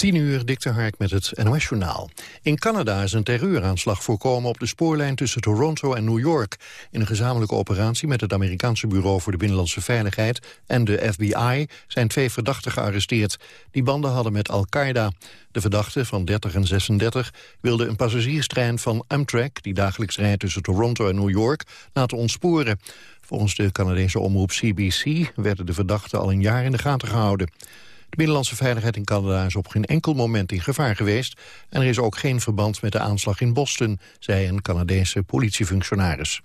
10 uur, Dikte Hark met het NOS-journaal. In Canada is een terreuraanslag voorkomen op de spoorlijn tussen Toronto en New York. In een gezamenlijke operatie met het Amerikaanse Bureau voor de Binnenlandse Veiligheid en de FBI zijn twee verdachten gearresteerd. Die banden hadden met Al-Qaeda. De verdachten van 30 en 36 wilden een passagierstrein van Amtrak, die dagelijks rijdt tussen Toronto en New York, laten ontsporen. Volgens de Canadese omroep CBC werden de verdachten al een jaar in de gaten gehouden. De binnenlandse veiligheid in Canada is op geen enkel moment in gevaar geweest... en er is ook geen verband met de aanslag in Boston, zei een Canadese politiefunctionaris.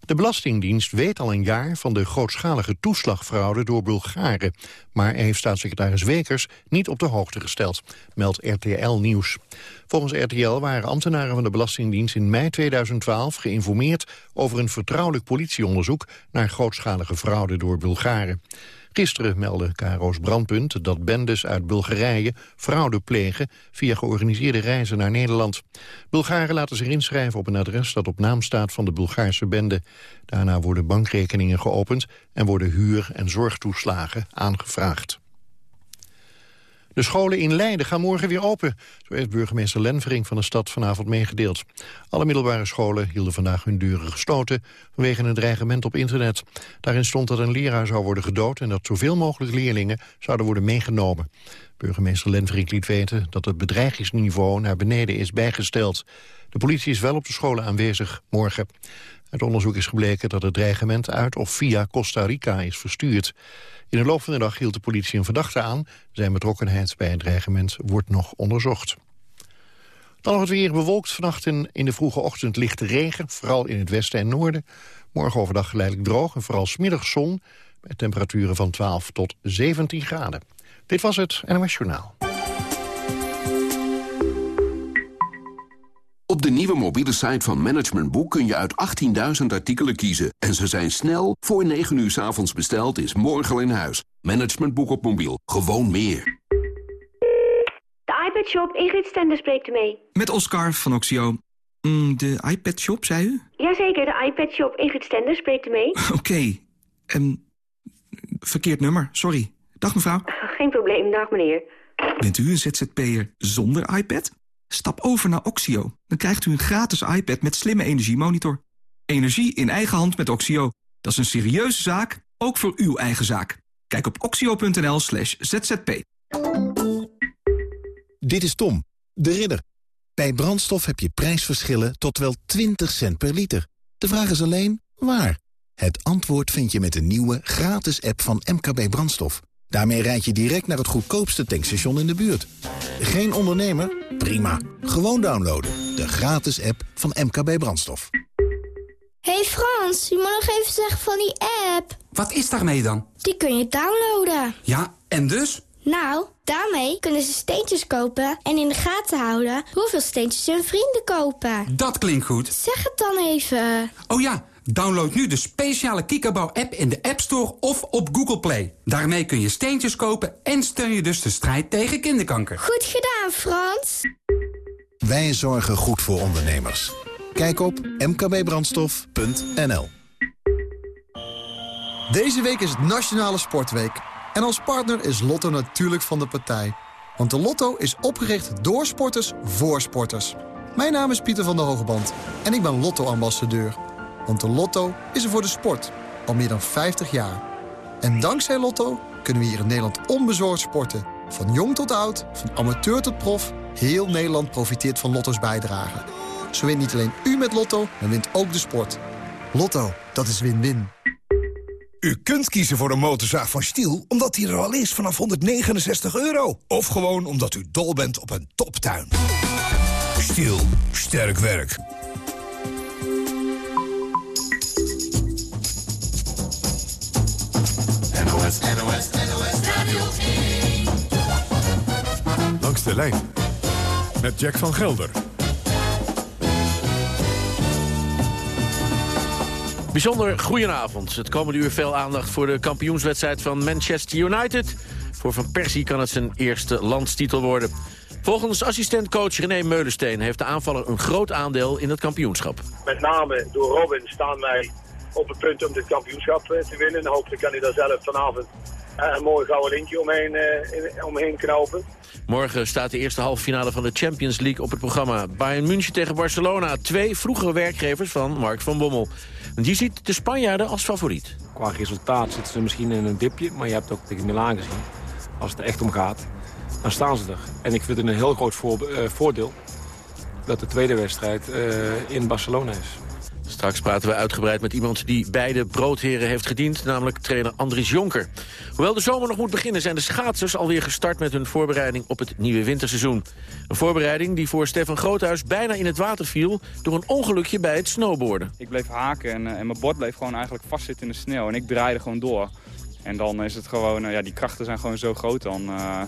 De Belastingdienst weet al een jaar van de grootschalige toeslagfraude door Bulgaren. Maar heeft staatssecretaris Wekers niet op de hoogte gesteld, meldt RTL Nieuws. Volgens RTL waren ambtenaren van de Belastingdienst in mei 2012 geïnformeerd over een vertrouwelijk politieonderzoek naar grootschalige fraude door Bulgaren. Gisteren meldde Karo's Brandpunt dat bendes uit Bulgarije fraude plegen via georganiseerde reizen naar Nederland. Bulgaren laten zich inschrijven op een adres dat op naam staat van de Bulgaarse bende. Daarna worden bankrekeningen geopend en worden huur- en zorgtoeslagen aangevraagd. De scholen in Leiden gaan morgen weer open. Zo heeft burgemeester Lenvering van de stad vanavond meegedeeld. Alle middelbare scholen hielden vandaag hun deuren gesloten... vanwege een dreigement op internet. Daarin stond dat een leraar zou worden gedood... en dat zoveel mogelijk leerlingen zouden worden meegenomen. Burgemeester Lenvering liet weten dat het bedreigingsniveau naar beneden is bijgesteld. De politie is wel op de scholen aanwezig morgen. Uit onderzoek is gebleken dat het dreigement uit of via Costa Rica is verstuurd. In de loop van de dag hield de politie een verdachte aan. Zijn betrokkenheid bij het dreigement wordt nog onderzocht. Dan nog het weer bewolkt vannacht en in de vroege ochtend lichte regen, vooral in het westen en noorden. Morgen overdag geleidelijk droog en vooral smiddag zon, met temperaturen van 12 tot 17 graden. Dit was het NOS Journaal. Op de nieuwe mobiele site van Management Boek kun je uit 18.000 artikelen kiezen. En ze zijn snel, voor 9 uur s avonds besteld, is morgen al in huis. Management Boek op mobiel, gewoon meer. De iPad Shop, Ingrid Stender spreekt ermee. Met Oscar van Oxio. Mm, de iPad Shop, zei u? Jazeker, de iPad Shop, Ingrid Stender spreekt ermee. Oké. Okay. verkeerd nummer, sorry. Dag mevrouw. Geen probleem, dag meneer. Bent u een ZZP'er zonder iPad? Stap over naar Oxio. Dan krijgt u een gratis iPad met slimme energiemonitor. Energie in eigen hand met Oxio. Dat is een serieuze zaak, ook voor uw eigen zaak. Kijk op oxio.nl slash zzp. Dit is Tom, de ridder. Bij brandstof heb je prijsverschillen tot wel 20 cent per liter. De vraag is alleen, waar? Het antwoord vind je met de nieuwe gratis app van MKB Brandstof. Daarmee rijd je direct naar het goedkoopste tankstation in de buurt. Geen ondernemer? Prima. Gewoon downloaden. De gratis app van MKB Brandstof. hey Frans, je moet nog even zeggen van die app. Wat is daarmee dan? Die kun je downloaden. Ja, en dus? Nou, daarmee kunnen ze steentjes kopen en in de gaten houden hoeveel steentjes hun vrienden kopen. Dat klinkt goed. Zeg het dan even. Oh ja, Download nu de speciale Kikkerbouw-app in de App Store of op Google Play. Daarmee kun je steentjes kopen en steun je dus de strijd tegen kinderkanker. Goed gedaan, Frans. Wij zorgen goed voor ondernemers. Kijk op mkbbrandstof.nl Deze week is het Nationale Sportweek. En als partner is Lotto natuurlijk van de partij. Want de Lotto is opgericht door sporters voor sporters. Mijn naam is Pieter van der Hogeband en ik ben Lotto-ambassadeur. Want de Lotto is er voor de sport. Al meer dan 50 jaar. En dankzij Lotto kunnen we hier in Nederland onbezorgd sporten. Van jong tot oud, van amateur tot prof. Heel Nederland profiteert van Lotto's bijdrage. Zo wint niet alleen u met Lotto, maar wint ook de sport. Lotto, dat is win-win. U kunt kiezen voor een motorzaag van Stiel omdat die er al is vanaf 169 euro. Of gewoon omdat u dol bent op een toptuin. Stiel, sterk werk. NOS, NOS, NOS Radio 1. Langs de lijn met Jack van Gelder. Bijzonder goedenavond. Het komende uur veel aandacht voor de kampioenswedstrijd van Manchester United. Voor Van Persie kan het zijn eerste landstitel worden. Volgens assistentcoach René Meulensteen heeft de aanvaller een groot aandeel in het kampioenschap. Met name door Robin staan wij op het punt om dit kampioenschap eh, te winnen. Hopelijk kan hij daar zelf vanavond een mooi gouden lintje omheen, uh, omheen knopen. Morgen staat de eerste halve finale van de Champions League op het programma. Bayern München tegen Barcelona. Twee vroegere werkgevers van Mark van Bommel. Die ziet de Spanjaarden als favoriet. Qua resultaat zitten ze misschien in een dipje. Maar je hebt ook tegen Milaan gezien. Als het er echt om gaat, dan staan ze er. En ik vind het een heel groot voordeel dat de tweede wedstrijd in Barcelona is. Straks praten we uitgebreid met iemand die beide broodheren heeft gediend, namelijk trainer Andries Jonker. Hoewel de zomer nog moet beginnen, zijn de schaatsers alweer gestart met hun voorbereiding op het nieuwe winterseizoen. Een voorbereiding die voor Stefan Groothuis bijna in het water viel door een ongelukje bij het snowboarden. Ik bleef haken en, eh, en mijn bord bleef gewoon eigenlijk vastzitten in de sneeuw en ik draaide gewoon door. En dan is het gewoon, uh, ja, die krachten zijn gewoon zo groot dan. Uh,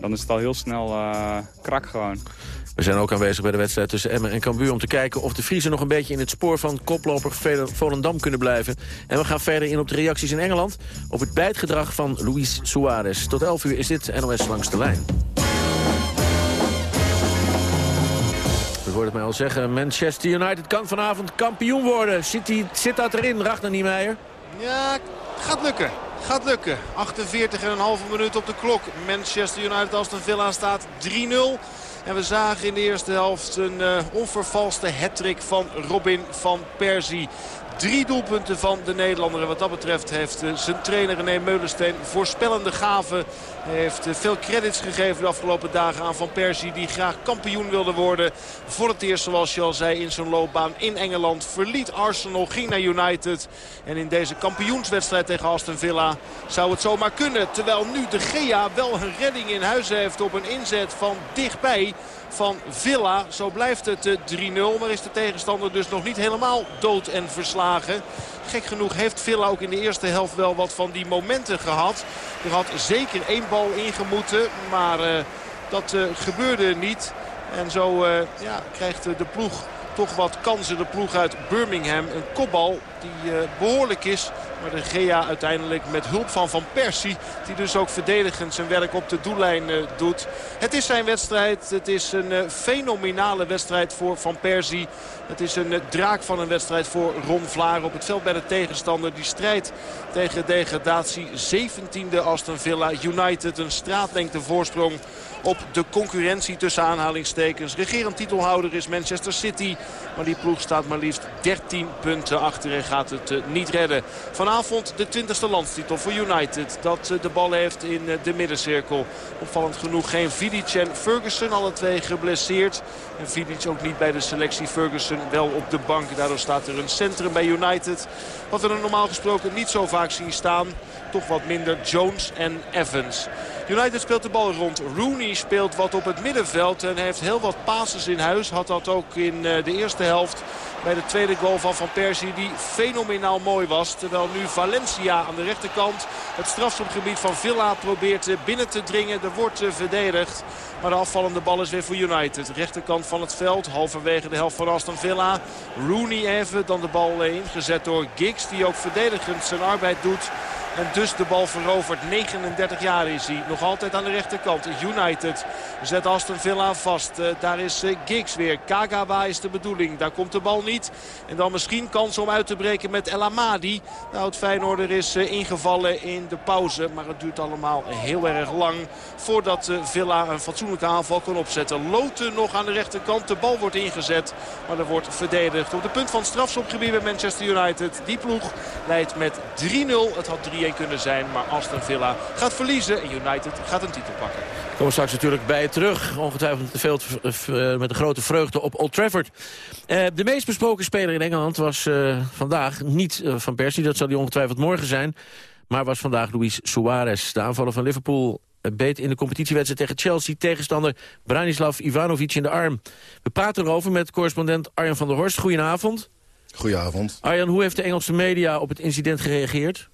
dan is het al heel snel krak gewoon. We zijn ook aanwezig bij de wedstrijd tussen Emmen en Cambuur... om te kijken of de Friesen nog een beetje in het spoor van koploper Volendam kunnen blijven. En we gaan verder in op de reacties in Engeland... op het bijtgedrag van Luis Suarez. Tot 11 uur is dit NOS Langs de Lijn. We hoorden het mij al zeggen, Manchester United kan vanavond kampioen worden. Zit, die, zit dat erin, Ragnar Niemeyer? Ja, gaat lukken. Gaat lukken. 48 en een halve minuut op de klok. Manchester United als de Villa staat 3-0. En we zagen in de eerste helft een uh, onvervalste hattrick van Robin van Persie. Drie doelpunten van de Nederlander. En wat dat betreft heeft uh, zijn trainer René Meulensteen voorspellende gaven. Heeft uh, veel credits gegeven de afgelopen dagen aan Van Persie. Die graag kampioen wilde worden. Voor het eerst zoals je al zei in zijn loopbaan in Engeland. Verliet Arsenal, ging naar United. En in deze kampioenswedstrijd tegen Aston Villa zou het zomaar kunnen. Terwijl nu de Gea wel een redding in huis heeft op een inzet van dichtbij van Villa. Zo blijft het 3-0. Eh, maar is de tegenstander dus nog niet helemaal dood en verslagen. Gek genoeg heeft Villa ook in de eerste helft wel wat van die momenten gehad. Er had zeker één bal ingemoeten. Maar uh, dat uh, gebeurde niet. En zo uh, ja, krijgt de ploeg toch wat kansen. De ploeg uit Birmingham. Een kopbal die behoorlijk is. Maar de Gea uiteindelijk met hulp van Van Persie. Die dus ook verdedigend zijn werk op de doellijn uh, doet. Het is zijn wedstrijd. Het is een uh, fenomenale wedstrijd voor Van Persie. Het is een uh, draak van een wedstrijd voor Ron Vlaar op het veld bij de tegenstander. Die strijdt tegen degradatie 17e Aston Villa United. Een straatlengte voorsprong op de concurrentie tussen aanhalingstekens. Regerend titelhouder is Manchester City. Maar die ploeg staat maar liefst 13 punten achter en gaat het niet redden. Van Vanavond de 20e landstitel voor United. Dat eh, de bal heeft in eh, de middencirkel. Opvallend genoeg geen Vidic en Ferguson. Alle twee geblesseerd. En Vidic ook niet bij de selectie. Ferguson wel op de bank. Daardoor staat er een centrum bij United. Wat we er normaal gesproken niet zo vaak zien staan. Toch wat minder Jones en Evans. United speelt de bal rond. Rooney speelt wat op het middenveld en heeft heel wat passes in huis. Had dat ook in eh, de eerste helft bij de tweede goal van Van Persie die fenomenaal mooi was. Terwijl nu Valencia aan de rechterkant het strafschopgebied van Villa probeert eh, binnen te dringen. Er wordt eh, verdedigd. Maar de afvallende bal is weer voor United. Rechterkant van het veld, halverwege de helft van Aston Villa. Rooney even, dan de bal ingezet door Giggs. Die ook verdedigend zijn arbeid doet. En dus de bal verovert. 39 jaar is hij. Nog altijd aan de rechterkant. United zet Aston Villa vast. Uh, daar is uh, Giggs weer. Kagawa is de bedoeling. Daar komt de bal niet. En dan misschien kans om uit te breken met El Amadi. Nou, het Feyenoorder is uh, ingevallen in de pauze. Maar het duurt allemaal heel erg lang voordat Villa een fatsoenlijke aanval kan opzetten. Loten nog aan de rechterkant. De bal wordt ingezet. Maar er wordt verdedigd. Op de punt van strafschopgebied bij Manchester United. Die ploeg leidt met 3-0. Het had 3 kunnen zijn. Maar Aston Villa gaat verliezen en United gaat een titel pakken. Komen we straks natuurlijk bij terug. Ongetwijfeld veel, uh, met een grote vreugde op Old Trafford. Uh, de meest besproken speler in Engeland was vandaag niet Van Persie. Dat zal hij ongetwijfeld morgen zijn. Maar was vandaag Luis Suarez. De aanvaller van Liverpool beet in de competitiewedstrijd tegen Chelsea... tegenstander Branislav Ivanovic in de arm. We praten erover met correspondent Arjan van der Horst. Goedenavond. Goedenavond. Arjan, hoe heeft de Engelse media op het incident gereageerd?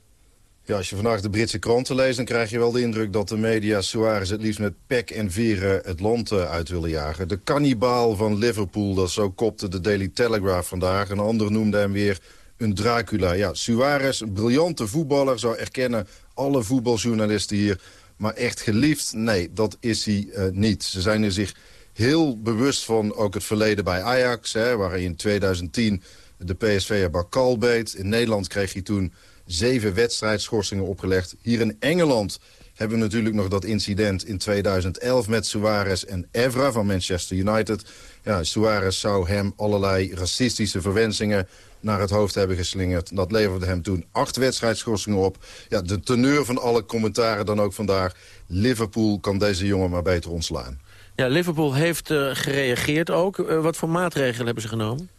Ja, als je vandaag de Britse kranten leest... dan krijg je wel de indruk dat de media Suarez het liefst met pek en veren het land eh, uit willen jagen. De kannibaal van Liverpool, dat zo kopte de Daily Telegraph vandaag. Een ander noemde hem weer een Dracula. Ja, Suarez, een briljante voetballer, zou erkennen alle voetbaljournalisten hier. Maar echt geliefd, nee, dat is hij uh, niet. Ze zijn er zich heel bewust van ook het verleden bij Ajax... Hè, waar hij in 2010 de PSV Bakal beet. In Nederland kreeg hij toen zeven wedstrijdschorsingen opgelegd. Hier in Engeland hebben we natuurlijk nog dat incident in 2011 met Suarez en Evra van Manchester United. Ja, Suarez zou hem allerlei racistische verwensingen naar het hoofd hebben geslingerd. Dat leverde hem toen acht wedstrijdschorsingen op. Ja, de teneur van alle commentaren dan ook vandaag. Liverpool kan deze jongen maar beter ontslaan. Ja, Liverpool heeft uh, gereageerd ook. Uh, wat voor maatregelen hebben ze genomen?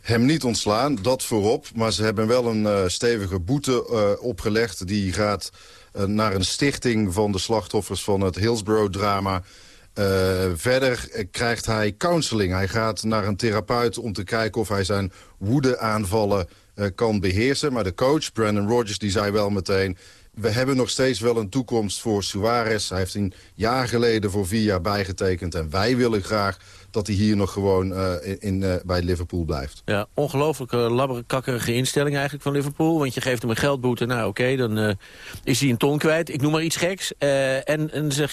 Hem niet ontslaan, dat voorop. Maar ze hebben wel een uh, stevige boete opgelegd. Die gaat naar een stichting van de slachtoffers van het Hillsborough-drama. Verder krijgt hij counseling. Hij gaat naar een therapeut om te kijken of hij zijn woedeaanvallen kan beheersen. Maar de coach, Brandon Rodgers, die zei wel meteen we hebben nog steeds wel een toekomst voor Suarez. Hij heeft een jaar geleden voor vier jaar bijgetekend. En wij willen graag dat hij hier nog gewoon uh, in, uh, bij Liverpool blijft. Ja, ongelooflijke labberkakkerige instelling eigenlijk van Liverpool. Want je geeft hem een geldboete, nou oké, okay, dan is hij een ton kwijt. Ik noem maar iets geks. en, en ze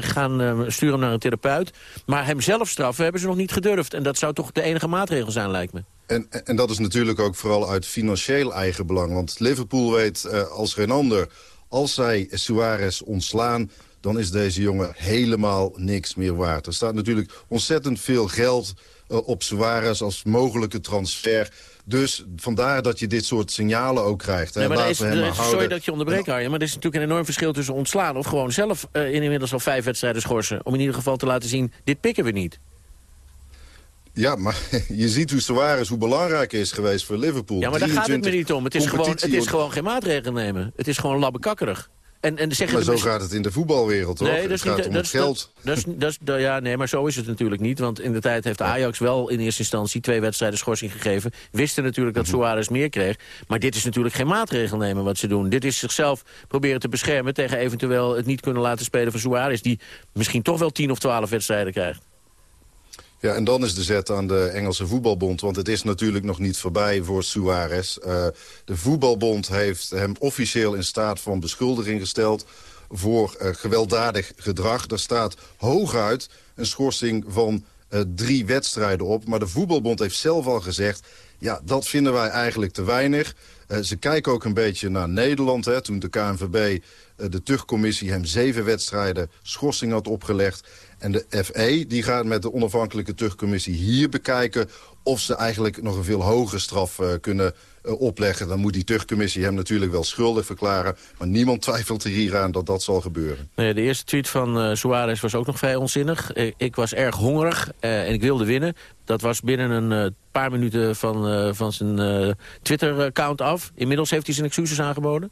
gaan sturen hem naar een therapeut. Maar hem zelf straffen hebben ze nog niet gedurfd. En dat zou toch de enige maatregel zijn, lijkt me. En, en dat is natuurlijk ook vooral uit financieel eigen belang. Want Liverpool weet uh, als geen ander... als zij Suarez ontslaan, dan is deze jongen helemaal niks meer waard. Er staat natuurlijk ontzettend veel geld uh, op Suarez als mogelijke transfer... Dus vandaar dat je dit soort signalen ook krijgt. Nee, maar is, sorry dat je onderbreekt, Arjen, maar er is natuurlijk een enorm verschil tussen ontslaan... of gewoon zelf uh, in inmiddels al vijf wedstrijden schorsen... om in ieder geval te laten zien, dit pikken we niet. Ja, maar je ziet hoe Suarez, hoe belangrijk is geweest voor Liverpool. Ja, maar daar gaat het me niet om. Het is, gewoon, het is gewoon geen maatregelen nemen. Het is gewoon labbekakkerig. En, en zeggen maar zo gaat het in de voetbalwereld, toch? Nee, dat het gaat niet, om dat, het geld. Dat, dat, dat, ja, nee, maar zo is het natuurlijk niet. Want in de tijd heeft Ajax wel in eerste instantie twee wedstrijden schorsing gegeven. Wisten natuurlijk dat mhm. Suarez meer kreeg. Maar dit is natuurlijk geen maatregel nemen wat ze doen. Dit is zichzelf proberen te beschermen tegen eventueel het niet kunnen laten spelen van Suarez. Die misschien toch wel tien of twaalf wedstrijden krijgt. Ja, en dan is de zet aan de Engelse voetbalbond. Want het is natuurlijk nog niet voorbij voor Suarez. Uh, de voetbalbond heeft hem officieel in staat van beschuldiging gesteld... voor uh, gewelddadig gedrag. Daar staat hooguit een schorsing van uh, drie wedstrijden op. Maar de voetbalbond heeft zelf al gezegd... ja, dat vinden wij eigenlijk te weinig. ze kijken ook een beetje naar Nederland. Hè, toen de KNVB, de tuchtcommissie, hem zeven wedstrijden schorsing had opgelegd... En de FE die gaat met de onafhankelijke tuchtcommissie hier bekijken... of ze eigenlijk nog een veel hogere straf uh, kunnen uh, opleggen. Dan moet die tuchtcommissie hem natuurlijk wel schuldig verklaren. Maar niemand twijfelt er hier aan dat dat zal gebeuren. Nee, de eerste tweet van uh, Suarez was ook nog vrij onzinnig. ik was erg hongerig en ik wilde winnen. Dat was binnen een paar minuten van, van zijn Twitter-account af. Inmiddels heeft hij zijn excuses aangeboden.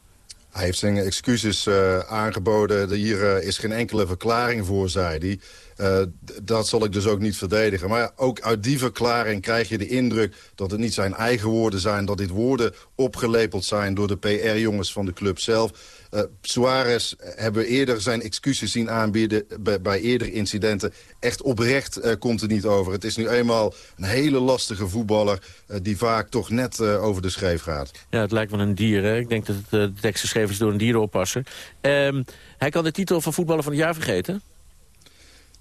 Hij heeft zijn excuses uh, aangeboden. Hier uh, is geen enkele verklaring voor, zei hij. Uh, dat zal ik dus ook niet verdedigen. Maar ook uit die verklaring krijg je de indruk dat het niet zijn eigen woorden zijn... dat dit woorden opgelepeld zijn door de PR-jongens van de club zelf. Uh, Suarez hebben eerder zijn excuses zien aanbieden bij, eerdere incidenten. Echt oprecht uh, komt het niet over. Het is nu eenmaal een hele lastige voetballer... Die vaak toch net over de schreef gaat. Ja, het lijkt wel een dier. Hè? Ik denk dat het, de tekst geschreven is door een dierenopasser. Um, hij kan de titel van voetballer van het jaar vergeten?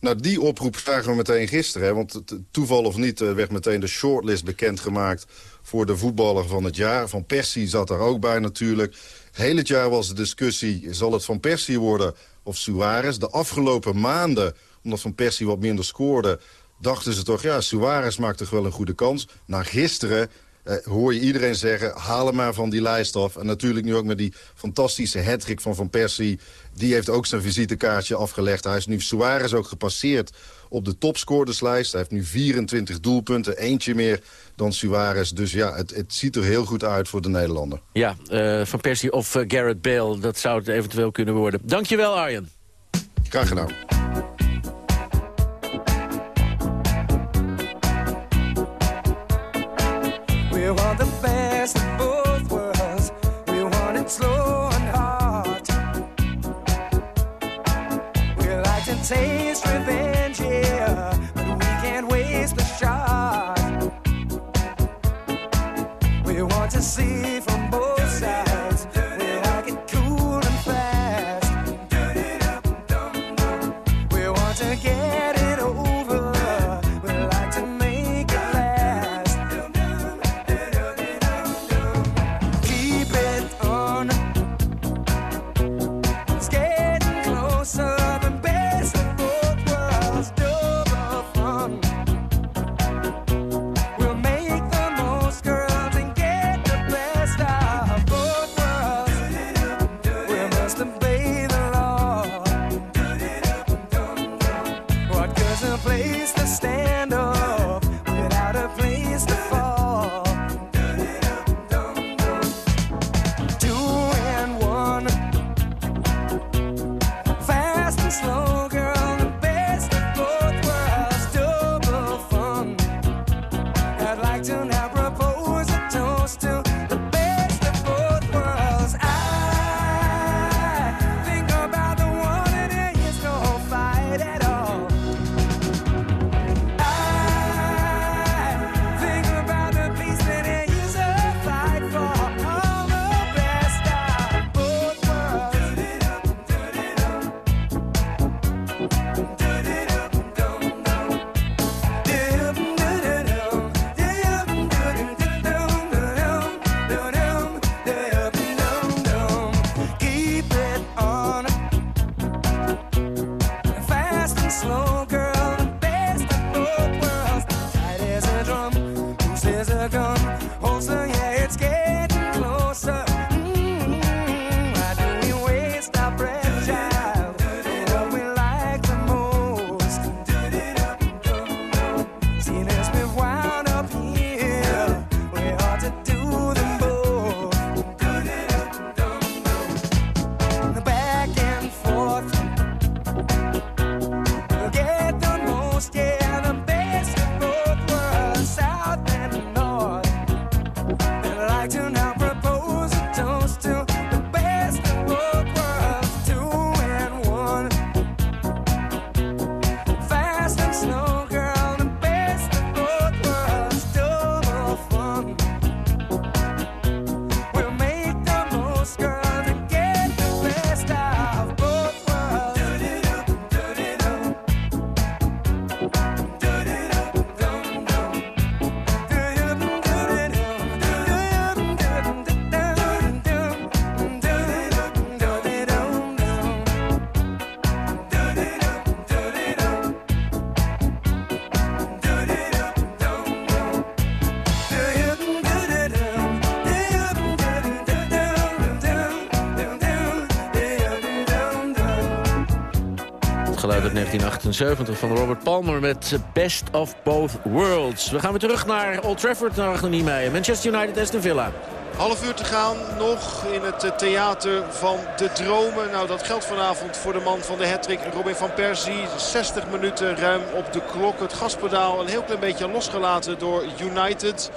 Nou, die oproep zagen we meteen gisteren. Hè, want toeval of niet werd meteen de shortlist bekendgemaakt... voor de voetballer van het jaar. Van Persie zat daar ook bij natuurlijk. Heel het jaar was de discussie, zal het Van Persie worden of Suarez? De afgelopen maanden, omdat Van Persie wat minder scoorde... dachten ze toch, ja, Suarez maakt toch wel een goede kans. Na gisteren eh, hoor je iedereen zeggen, haal hem maar van die lijst af. En natuurlijk nu ook met die fantastische hattrick van Van Persie. Die heeft ook zijn visitekaartje afgelegd. Hij is nu Suarez ook gepasseerd op de topscorerslijst. Hij heeft nu 24 doelpunten, eentje meer dan Suarez. Dus ja, het, het ziet er heel goed uit voor de Nederlander. Ja, uh, Van Persie of uh, Garrett Bale, dat zou het eventueel kunnen worden. Dankjewel Arjen. Graag gedaan. Best of both worlds. We want it slow and hard. We like to taste revenge, yeah, but we can't waste the shot. We want to see from geluid uit 1978 van Robert Palmer met Best of Both Worlds. We gaan weer terug naar Old Trafford, naar Agnes Niemeyer. Manchester United, Aston Villa. Half uur te gaan nog in het eh, theater van de dromen. Nou, dat geldt vanavond voor de man van de hattrick Robin van Persie. 60 minuten ruim op de klok. Het gaspedaal een heel klein beetje losgelaten door United.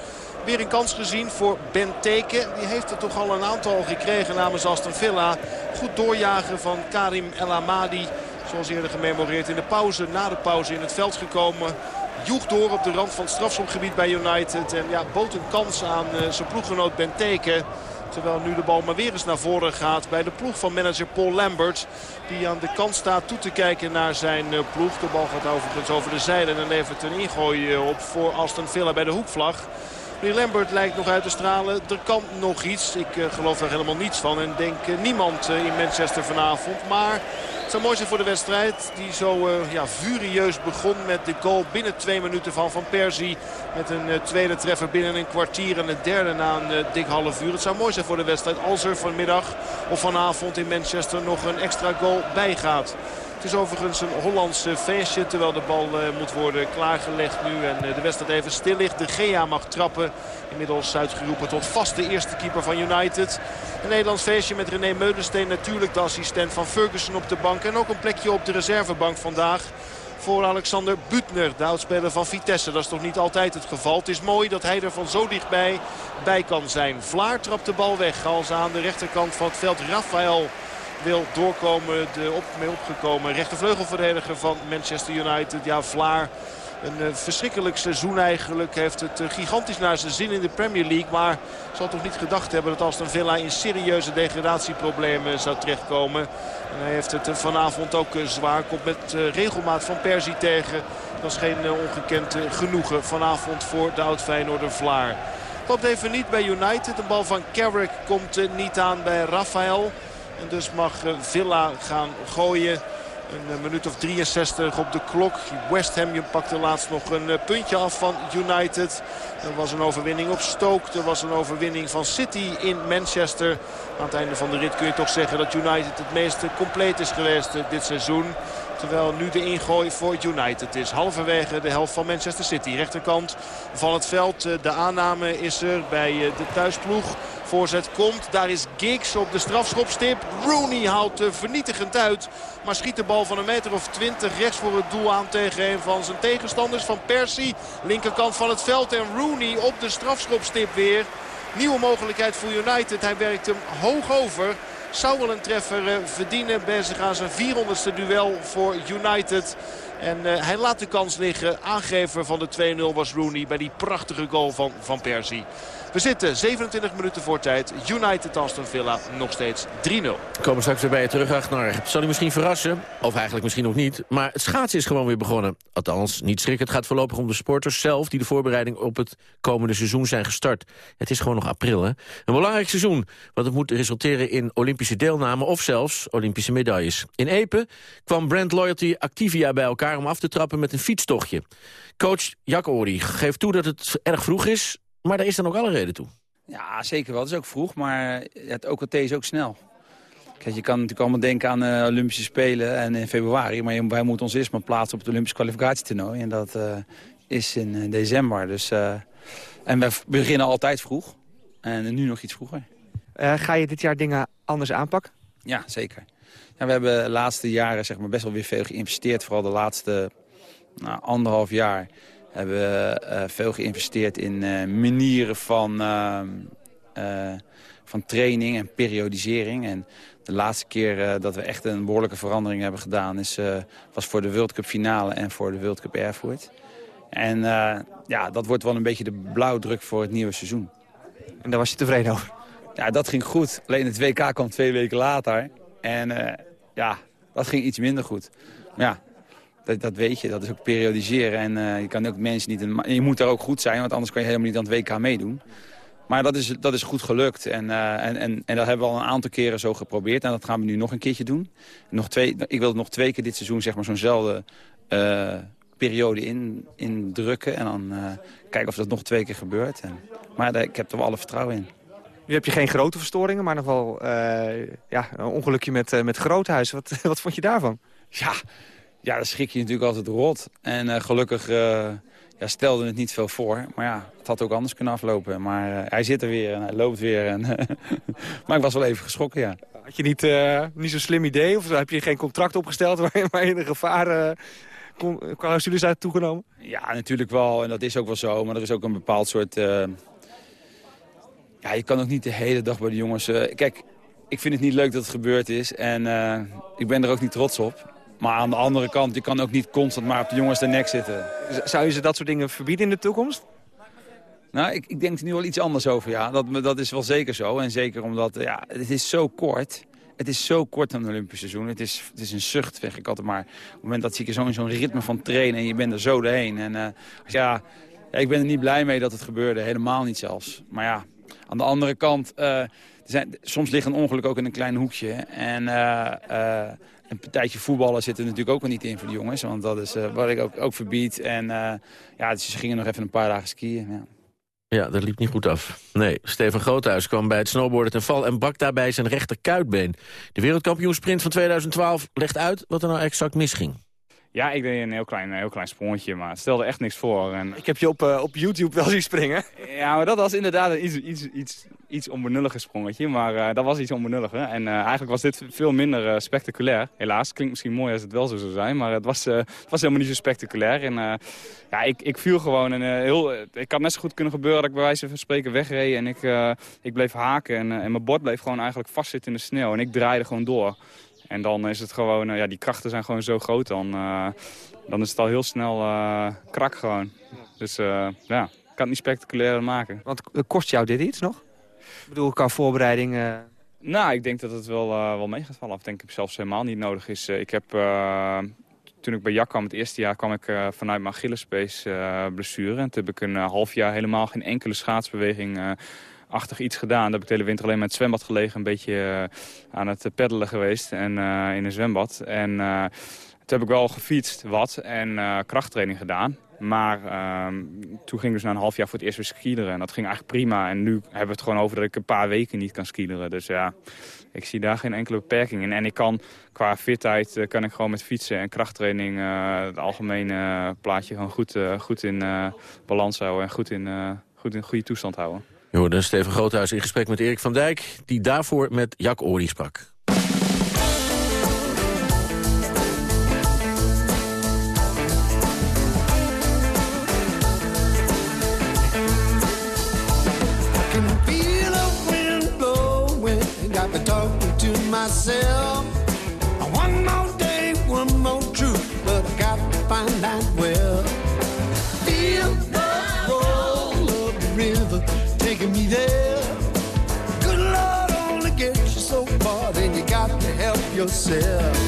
Weer een kans gezien voor Benteke. Die heeft er toch al een aantal gekregen namens Aston Villa. Goed doorjagen van Karim El Amadi. Zoals eerder gememoreerd in de pauze, na de pauze in het veld gekomen. Joeg door op de rand van het strafschopgebied bij United. En ja, bood een kans aan uh, zijn ploeggenoot Benteke. Terwijl nu de bal maar weer eens naar voren gaat bij de ploeg van manager Paul Lambert. Die aan de kant staat toe te kijken naar zijn uh, ploeg. De bal gaat overigens over de zijde en levert een ingooi uh, op voor Aston Villa bij de hoekvlag. Meneer Lambert lijkt nog uit te stralen. Er kan nog iets. Ik uh, geloof er helemaal niets van. En denk uh, niemand uh, in Manchester vanavond. Maar het zou mooi zijn voor de wedstrijd. Die zo ja, furieus begon met de goal binnen twee minuten van Van Persie. Met een tweede treffer binnen een kwartier. En een derde na een dik half uur. Het zou mooi zijn voor de wedstrijd als er vanmiddag of vanavond in Manchester nog een extra goal bij gaat. Is overigens een Hollands feestje. Terwijl de bal uh, moet worden klaargelegd nu. En uh, de wedstrijd even stil ligt. De Gea mag trappen. Inmiddels uitgeroepen tot vaste eerste keeper van United. Een Nederlands feestje met René Meulensteen. Natuurlijk de assistent van Ferguson op de bank. En ook een plekje op de reservebank vandaag voor Alexander Butner, de oudspeler van Vitesse. Dat is toch niet altijd het geval. Het is mooi dat hij er van zo dichtbij bij kan zijn. Vlaar trapt de bal weg als aan de rechterkant van het veld Rafael wil doorkomen. De op, mee opgekomen rechtervleugelverdediger van Manchester United. Ja, Vlaar. Een uh, verschrikkelijk seizoen eigenlijk. Heeft het uh, gigantisch naar zijn zin in de Premier League. Maar zal toch niet gedacht hebben dat Aston Villa in serieuze degradatieproblemen zou terechtkomen. En hij heeft het uh, vanavond ook zwaar. Komt met regelmaat van Persie tegen. Dat is geen ongekend genoegen vanavond voor de oud-Feyenoorder Vlaar. Klopt even niet bij United. De bal van Carrick komt niet aan bij Rafael. En dus mag Villa gaan gooien. Een minuut of 63 op de klok. West Ham pakte laatst nog een puntje af van United. Er was een overwinning op Stoke. Er was een overwinning van City in Manchester. Aan het einde van de rit kun je toch zeggen dat United het meest compleet is geweest dit seizoen. Terwijl nu de ingooi voor United is. Halverwege de helft van Manchester City. Rechterkant van het veld. De aanname is er bij de thuisploeg. Voorzet komt. Daar is Giggs op de strafschopstip. Rooney houdt vernietigend uit. Maar schiet de bal van een meter of twintig rechts voor het doel aan tegen een van zijn tegenstanders. Van Persie. Linkerkant van het veld. En Rooney op de strafschopstip weer. Nieuwe mogelijkheid voor United. Hij werkt hem hoog over. Zou wel een treffer verdienen. Bezig aan zijn 400ste duel voor United. En uh, hij laat de kans liggen. Aangever van de 2-0 was Rooney bij die prachtige goal van Van Persie. We zitten 27 minuten voor tijd. United Aston Villa nog steeds 3-0. We komen straks weer bij je terug, Agnar. Zal u misschien verrassen, of eigenlijk misschien nog niet... maar het schaatsen is gewoon weer begonnen. Althans, niet schrikken. Het gaat voorlopig om de sporters zelf... die de voorbereiding op het komende seizoen zijn gestart. Het is gewoon nog april, hè? Een belangrijk seizoen, want het moet resulteren in Olympische deelname... of zelfs Olympische medailles. In Epe kwam Brand Loyalty Activia bij elkaar om af te trappen met een fietstochtje. Coach Jack Ori geeft toe dat het erg vroeg is... maar daar is dan ook alle reden toe. Ja, zeker wel. Het is ook vroeg, maar het OKT is ook snel. Kijk, je kan natuurlijk allemaal denken aan de Olympische Spelen en in februari. Maar wij moeten ons eerst maar plaatsen op het Olympisch kwalificatietoernooi. En dat uh, is in uh, december. Dus, uh, en we beginnen altijd vroeg. En nu nog iets vroeger. ga je dit jaar dingen anders aanpakken? Ja, zeker. Ja, we hebben de laatste jaren zeg maar, best wel weer veel geïnvesteerd. Vooral de laatste nou, anderhalf jaar hebben we uh, veel geïnvesteerd in uh, manieren van, uh, van training en periodisering. En de laatste keer dat we echt een behoorlijke verandering hebben gedaan... Is, was voor de World Cup finale en voor de World Cup Airfoot. En ja, dat wordt wel een beetje de blauwdruk voor het nieuwe seizoen. En daar was je tevreden over? Ja, dat ging goed. Alleen het WK kwam twee weken later. En ja, dat ging iets minder goed. Maar ja, dat, dat, weet je, dat is ook periodiseren. En uh, je kan ook mensen niet... Je moet er ook goed zijn, want anders kan je helemaal niet aan het WK meedoen. Maar dat is, dat is goed gelukt. En, uh, en, en, en dat hebben we al een aantal keren zo geprobeerd. En dat gaan we nu nog een keertje doen. Nog twee, ik wil nog twee keer dit seizoen zeg maar, zo'nzelfde uh, periode in, indrukken. En dan kijken of dat nog twee keer gebeurt. En, maar ik heb er wel alle vertrouwen in. Nu heb je geen grote verstoringen, maar nog wel ja, een ongelukje met, met Groothuis. Wat, wat vond je daarvan? Ja, ja, daar schrik je natuurlijk altijd rot. En uh, gelukkig uh, ja, stelde het niet veel voor. Maar ja, het had ook anders kunnen aflopen. Maar uh, hij zit er weer en hij loopt weer. En maar ik was wel even geschrokken, ja. Had je niet, niet zo'n slim idee? Of heb je geen contract opgesteld waar, waar je de gevaar... clausules uit toegenomen? Ja, natuurlijk wel. En dat is ook wel zo. Maar er is ook een bepaald soort... ja, je kan ook niet de hele dag bij de jongens... kijk, ik vind het niet leuk dat het gebeurd is. En ik ben er ook niet trots op. Maar aan de andere kant, je kan ook niet constant maar op de jongens de nek zitten. Zou je ze dat soort dingen verbieden in de toekomst? Nou, ik, ik denk er nu wel iets anders over, ja. Dat, dat is wel zeker zo. En zeker omdat, ja, het is zo kort. Het is zo kort een Olympisch seizoen. Het is, het is een zucht, zeg ik altijd maar. Op het moment dat zie je zo'n zo'n ritme van trainen en je bent er zo doorheen. En uh, ja, ja, ik ben er niet blij mee dat het gebeurde. Helemaal niet zelfs. Maar ja, aan de andere kant... Uh, zijn, soms ligt een ongeluk ook in een klein hoekje. En uh, een partijtje voetballen zit er natuurlijk ook al niet in voor de jongens. Want dat is wat ik ook, ook verbied. En ja, dus ze gingen nog even een paar dagen skiën. Ja. Ja, dat liep niet goed af. Nee, Steven Groothuis kwam bij het snowboarden ten val... en brak daarbij zijn rechterkuitbeen. De wereldkampioensprint van 2012 legt uit wat er nou exact misging. Ja, ik deed een heel klein, heel klein sprongetje, maar het stelde echt niks voor. En... Ik heb je op, uh, op YouTube wel zien springen. Ja, maar dat was inderdaad een iets, iets, iets, iets onbenulliger sprongetje. Maar uh, dat was iets onbenulliger. En uh, eigenlijk was dit veel minder spectaculair. Helaas, klinkt misschien mooi als het wel zo zou zijn. Maar het was, het was helemaal niet zo spectaculair. En ja, ik, ik viel gewoon. En, heel, ik had net zo goed kunnen gebeuren dat ik bij wijze van spreken wegreed. En ik, ik bleef haken. En, en mijn bord bleef gewoon eigenlijk vastzitten in de sneeuw. En ik draaide gewoon door. En dan is het gewoon, ja, die krachten zijn gewoon zo groot. Dan, uh, dan is het al heel snel uh, krak gewoon. Dus uh, ja, ik kan het niet spectaculair maken. Want kost jou dit iets nog? Ik bedoel, qua voorbereiding... Nou, ik denk dat het wel, wel mee gaat vallen. Of denk ik zelfs helemaal niet nodig is. ik heb, toen ik bij Jak kwam, het eerste jaar, kwam ik vanuit mijn Achillespees blessure. En toen heb ik een half jaar helemaal geen enkele schaatsbeweging achtig iets gedaan. Dat heb ik de hele winter alleen met het zwembad gelegen. Een beetje uh, aan het peddelen geweest en, uh, in een zwembad. En toen heb ik wel gefietst wat en krachttraining gedaan. Maar ehm, toen ging ik dus na een half jaar voor het eerst weer skileren. En dat ging eigenlijk prima. En nu hebben we het gewoon over dat ik een paar weken niet kan skileren. Dus ja, ik zie daar geen enkele beperking in. En ik kan qua fitheid kan ik gewoon met fietsen en krachttraining het algemene plaatje gewoon goed, goed in balans houden. En goed in, goed in goede toestand houden. Je hoorde Steven Groothuis in gesprek met Erik van Dijk... die daarvoor met Jack Ori sprak. seu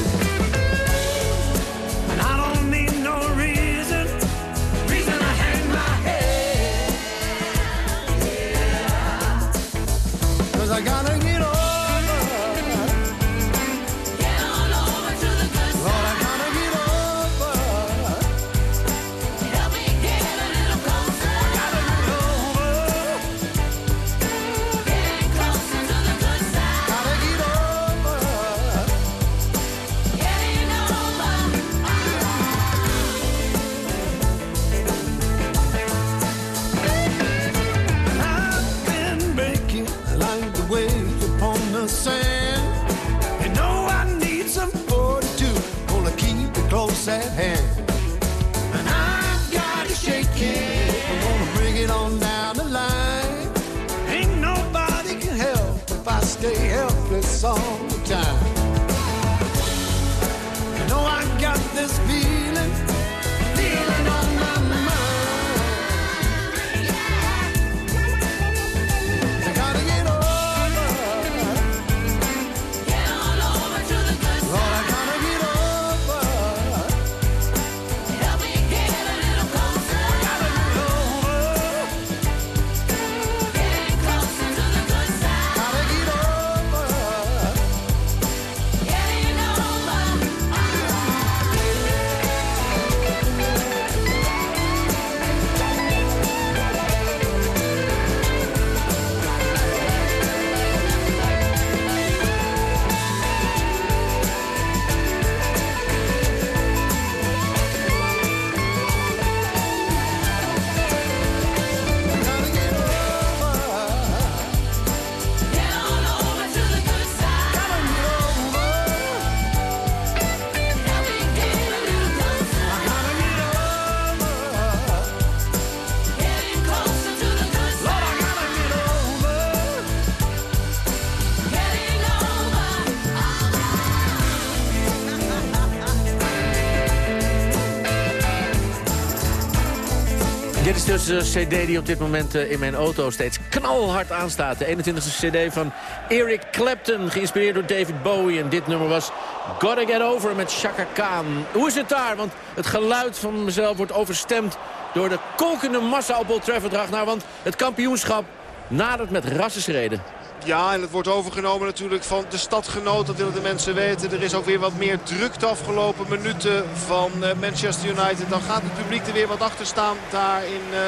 Dit is dus de cd die op dit moment eh, in mijn auto steeds knalhard aanstaat. De 21ste cd van Eric Clapton, geïnspireerd door David Bowie. En dit nummer was Gotta Get Over met Chaka Khan. Hoe is het daar? Want het geluid van mezelf wordt overstemd door de kolkende massa op Old Trafford Ragnar. Want het kampioenschap nadert met rassenschreden. Ja, en het wordt overgenomen natuurlijk van de stadgenoot. Dat willen de mensen weten. Er is ook weer wat meer druk de afgelopen minuten van eh, Manchester United. Dan gaat het publiek er weer wat achter staan daar in eh,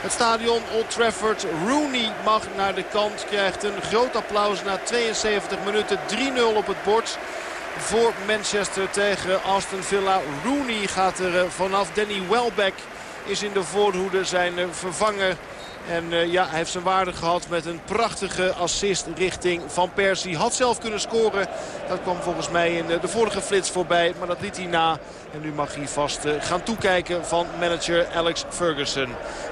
het stadion Old Trafford. Rooney mag naar de kant. Krijgt een groot applaus na 72 minuten. 3-0 op het bord voor Manchester tegen Aston Villa. Rooney gaat er eh, vanaf. Danny Welbeck is in de voorhoede zijn vervanger. En eh, ja, hij heeft zijn waarde gehad met een prachtige assist richting Van Persie. Had zelf kunnen scoren. Dat kwam volgens mij in eh, de vorige flits voorbij. Maar dat liet hij na. En nu mag hij vast eh, gaan toekijken van manager Alex Ferguson.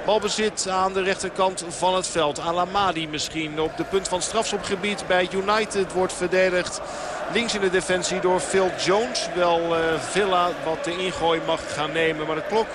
Balbezit aan de rechterkant van het veld. Alamadi misschien op de punt van strafschopgebied bij United wordt verdedigd. Links in de defensie door Phil Jones. Wel Villa wat de ingooi mag gaan nemen. Maar de klok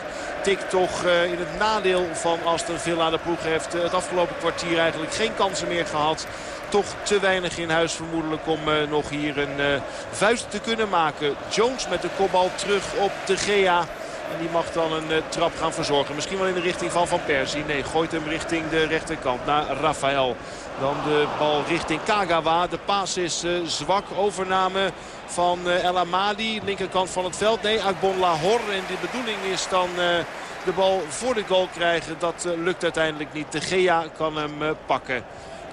tikt toch eh, in het nadeel van Aston Villa. De ploeg heeft eh, het afgelopen kwartier eigenlijk geen kansen meer gehad. Toch te weinig in huis vermoedelijk om eh, nog hier een vuist te kunnen maken. Jones met de kopbal terug op de Gea. En die mag dan een eh, trap gaan verzorgen. Misschien wel in de richting van Van Persie. Nee, gooit hem richting de rechterkant naar Rafael. Dan de bal richting Kagawa. De paas is eh, zwak. Overname van eh, El Amadi. Linkerkant van het veld. Nee, Agbon Lahore. En de bedoeling is dan de bal voor de goal krijgen. Dat lukt uiteindelijk niet. De Gea kan hem pakken.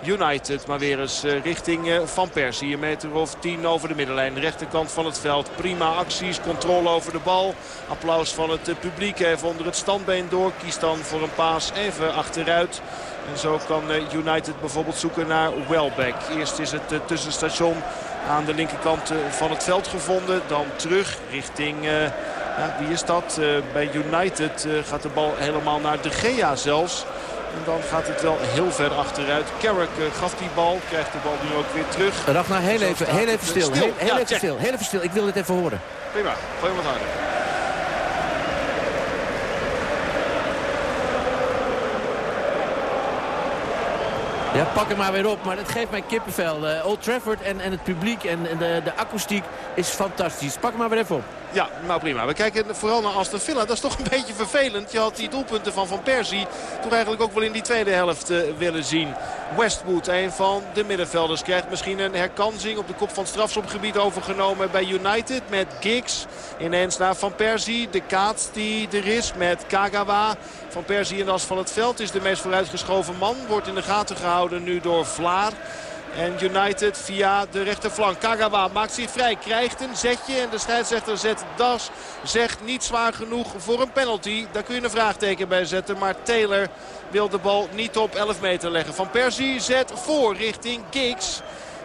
United. Maar weer eens eh, richting eh, Van Persie. Een meter of tien over de middenlijn. Rechterkant van het veld. Prima acties. Controle over de bal. Applaus van het eh, publiek. Even onder het standbeen door. Kiest dan voor een paas even achteruit. En zo kan United bijvoorbeeld zoeken naar Welbeck. Eerst is het tussenstation aan de linkerkant van het veld gevonden. Dan terug richting... wie is dat? Bij United gaat de bal helemaal naar De Gea zelfs. En dan gaat het wel heel ver achteruit. Carrick eh, gaf die bal, krijgt de bal nu ook weer terug. Ragnar, heel Zo even, heel even eh, stil. Heel, heel Ja, even check. stil. Heel even stil. Ik wil dit even horen. Prima, gooi hem wat harder. Ja, pak hem maar weer op. Maar dat geeft mij kippenvel. Uh, Old Trafford en, en het publiek en, en de, de akoestiek is fantastisch. Pak hem maar weer even op. Ja, nou prima. We kijken vooral naar Aston Villa. Dat is toch een beetje vervelend. Je had die doelpunten van Van Persie toch eigenlijk ook wel in die tweede helft uh, willen zien. Westwood, een van de middenvelders, krijgt misschien een herkansing op de kop van het strafschopgebied overgenomen bij United. Met Giggs ineens naar Van Persie. De kaats die er is met Kagawa. Van Persie in de as van het veld is de meest vooruitgeschoven man. Wordt in de gaten gehouden nu door Vlaar. En United via de rechterflank. Kagawa maakt zich vrij, krijgt een zetje. En de scheidsrechter zet Das. Zegt niet zwaar genoeg voor een penalty. Daar kun je een vraagteken bij zetten. Maar Taylor wil de bal niet op 11 meter leggen. Van Persie zet voor richting Giggs.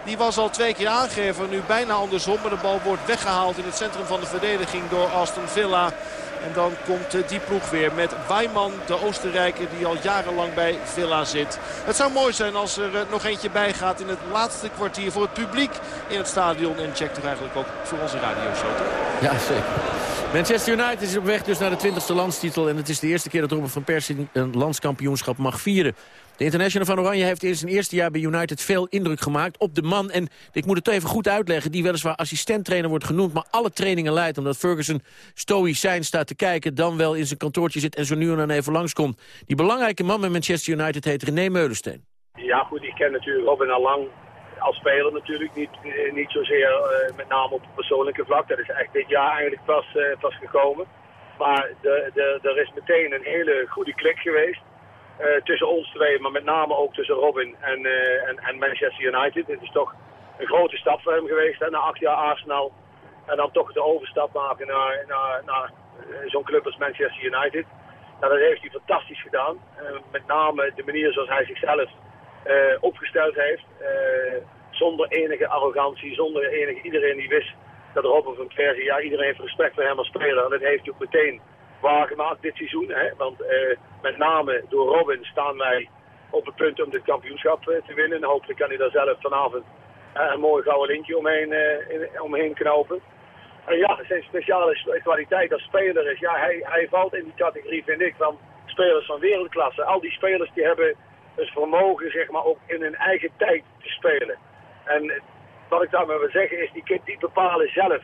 Die was al twee keer aangegeven. Nu bijna andersom. Maar de bal wordt weggehaald in het centrum van de verdediging door Aston Villa. En dan komt eh, die ploeg weer met Weiman, de Oostenrijker die al jarenlang bij Villa zit. Het zou mooi zijn als er eh, nog eentje bij gaat in het laatste kwartier voor het publiek in het stadion. En check toch eigenlijk ook voor onze radioshow. Ja, zeker. Manchester United is op weg dus naar de 20e landstitel. En het is de eerste keer dat Robert van Persie een landskampioenschap mag vieren. De international van Oranje heeft in zijn eerste jaar bij United veel indruk gemaakt op de man. En ik moet het even goed uitleggen, die weliswaar assistenttrainer wordt genoemd... maar alle trainingen leidt omdat Ferguson stoïcijn staat te kijken... dan wel in zijn kantoortje zit en zo nu en dan even langskomt. Die belangrijke man bij Manchester United heet René Meulensteen. Ja goed, ik ken natuurlijk Robin al lang als speler natuurlijk. Niet, eh, niet zozeer uh, met name op het persoonlijke vlak. Dat is echt dit jaar eigenlijk pas, uh, pas gekomen. Maar de, er is meteen een hele goede klik geweest. Uh, tussen ons twee, maar met name ook tussen Robin en, uh, en, en, Manchester United. Het is toch een grote stap voor hem geweest, hè, na acht jaar Arsenal. En dan toch de overstap maken naar, naar, naar uh, zo'n club als Manchester United. Nou, dat heeft hij fantastisch gedaan. met name de manier zoals hij zichzelf opgesteld heeft. zonder enige arrogantie, zonder enige... Iedereen die wist dat Robin van Persie, ja, iedereen heeft respect voor hem als speler. En dat heeft hij ook meteen waargemaakt dit seizoen. Hè? Want uh, met name door Robin staan wij op het punt om dit kampioenschap uh, te winnen. En hopelijk kan hij daar zelf vanavond uh, een mooi gouden lintje omheen, omheen knopen. En ja, zijn speciale kwaliteit als speler is, ja, hij, hij valt in die categorie, vind ik, van spelers van wereldklasse. Al die spelers die hebben het vermogen, zeg maar, ook in hun eigen tijd te spelen. En wat ik daarmee wil zeggen is, die, die bepalen zelf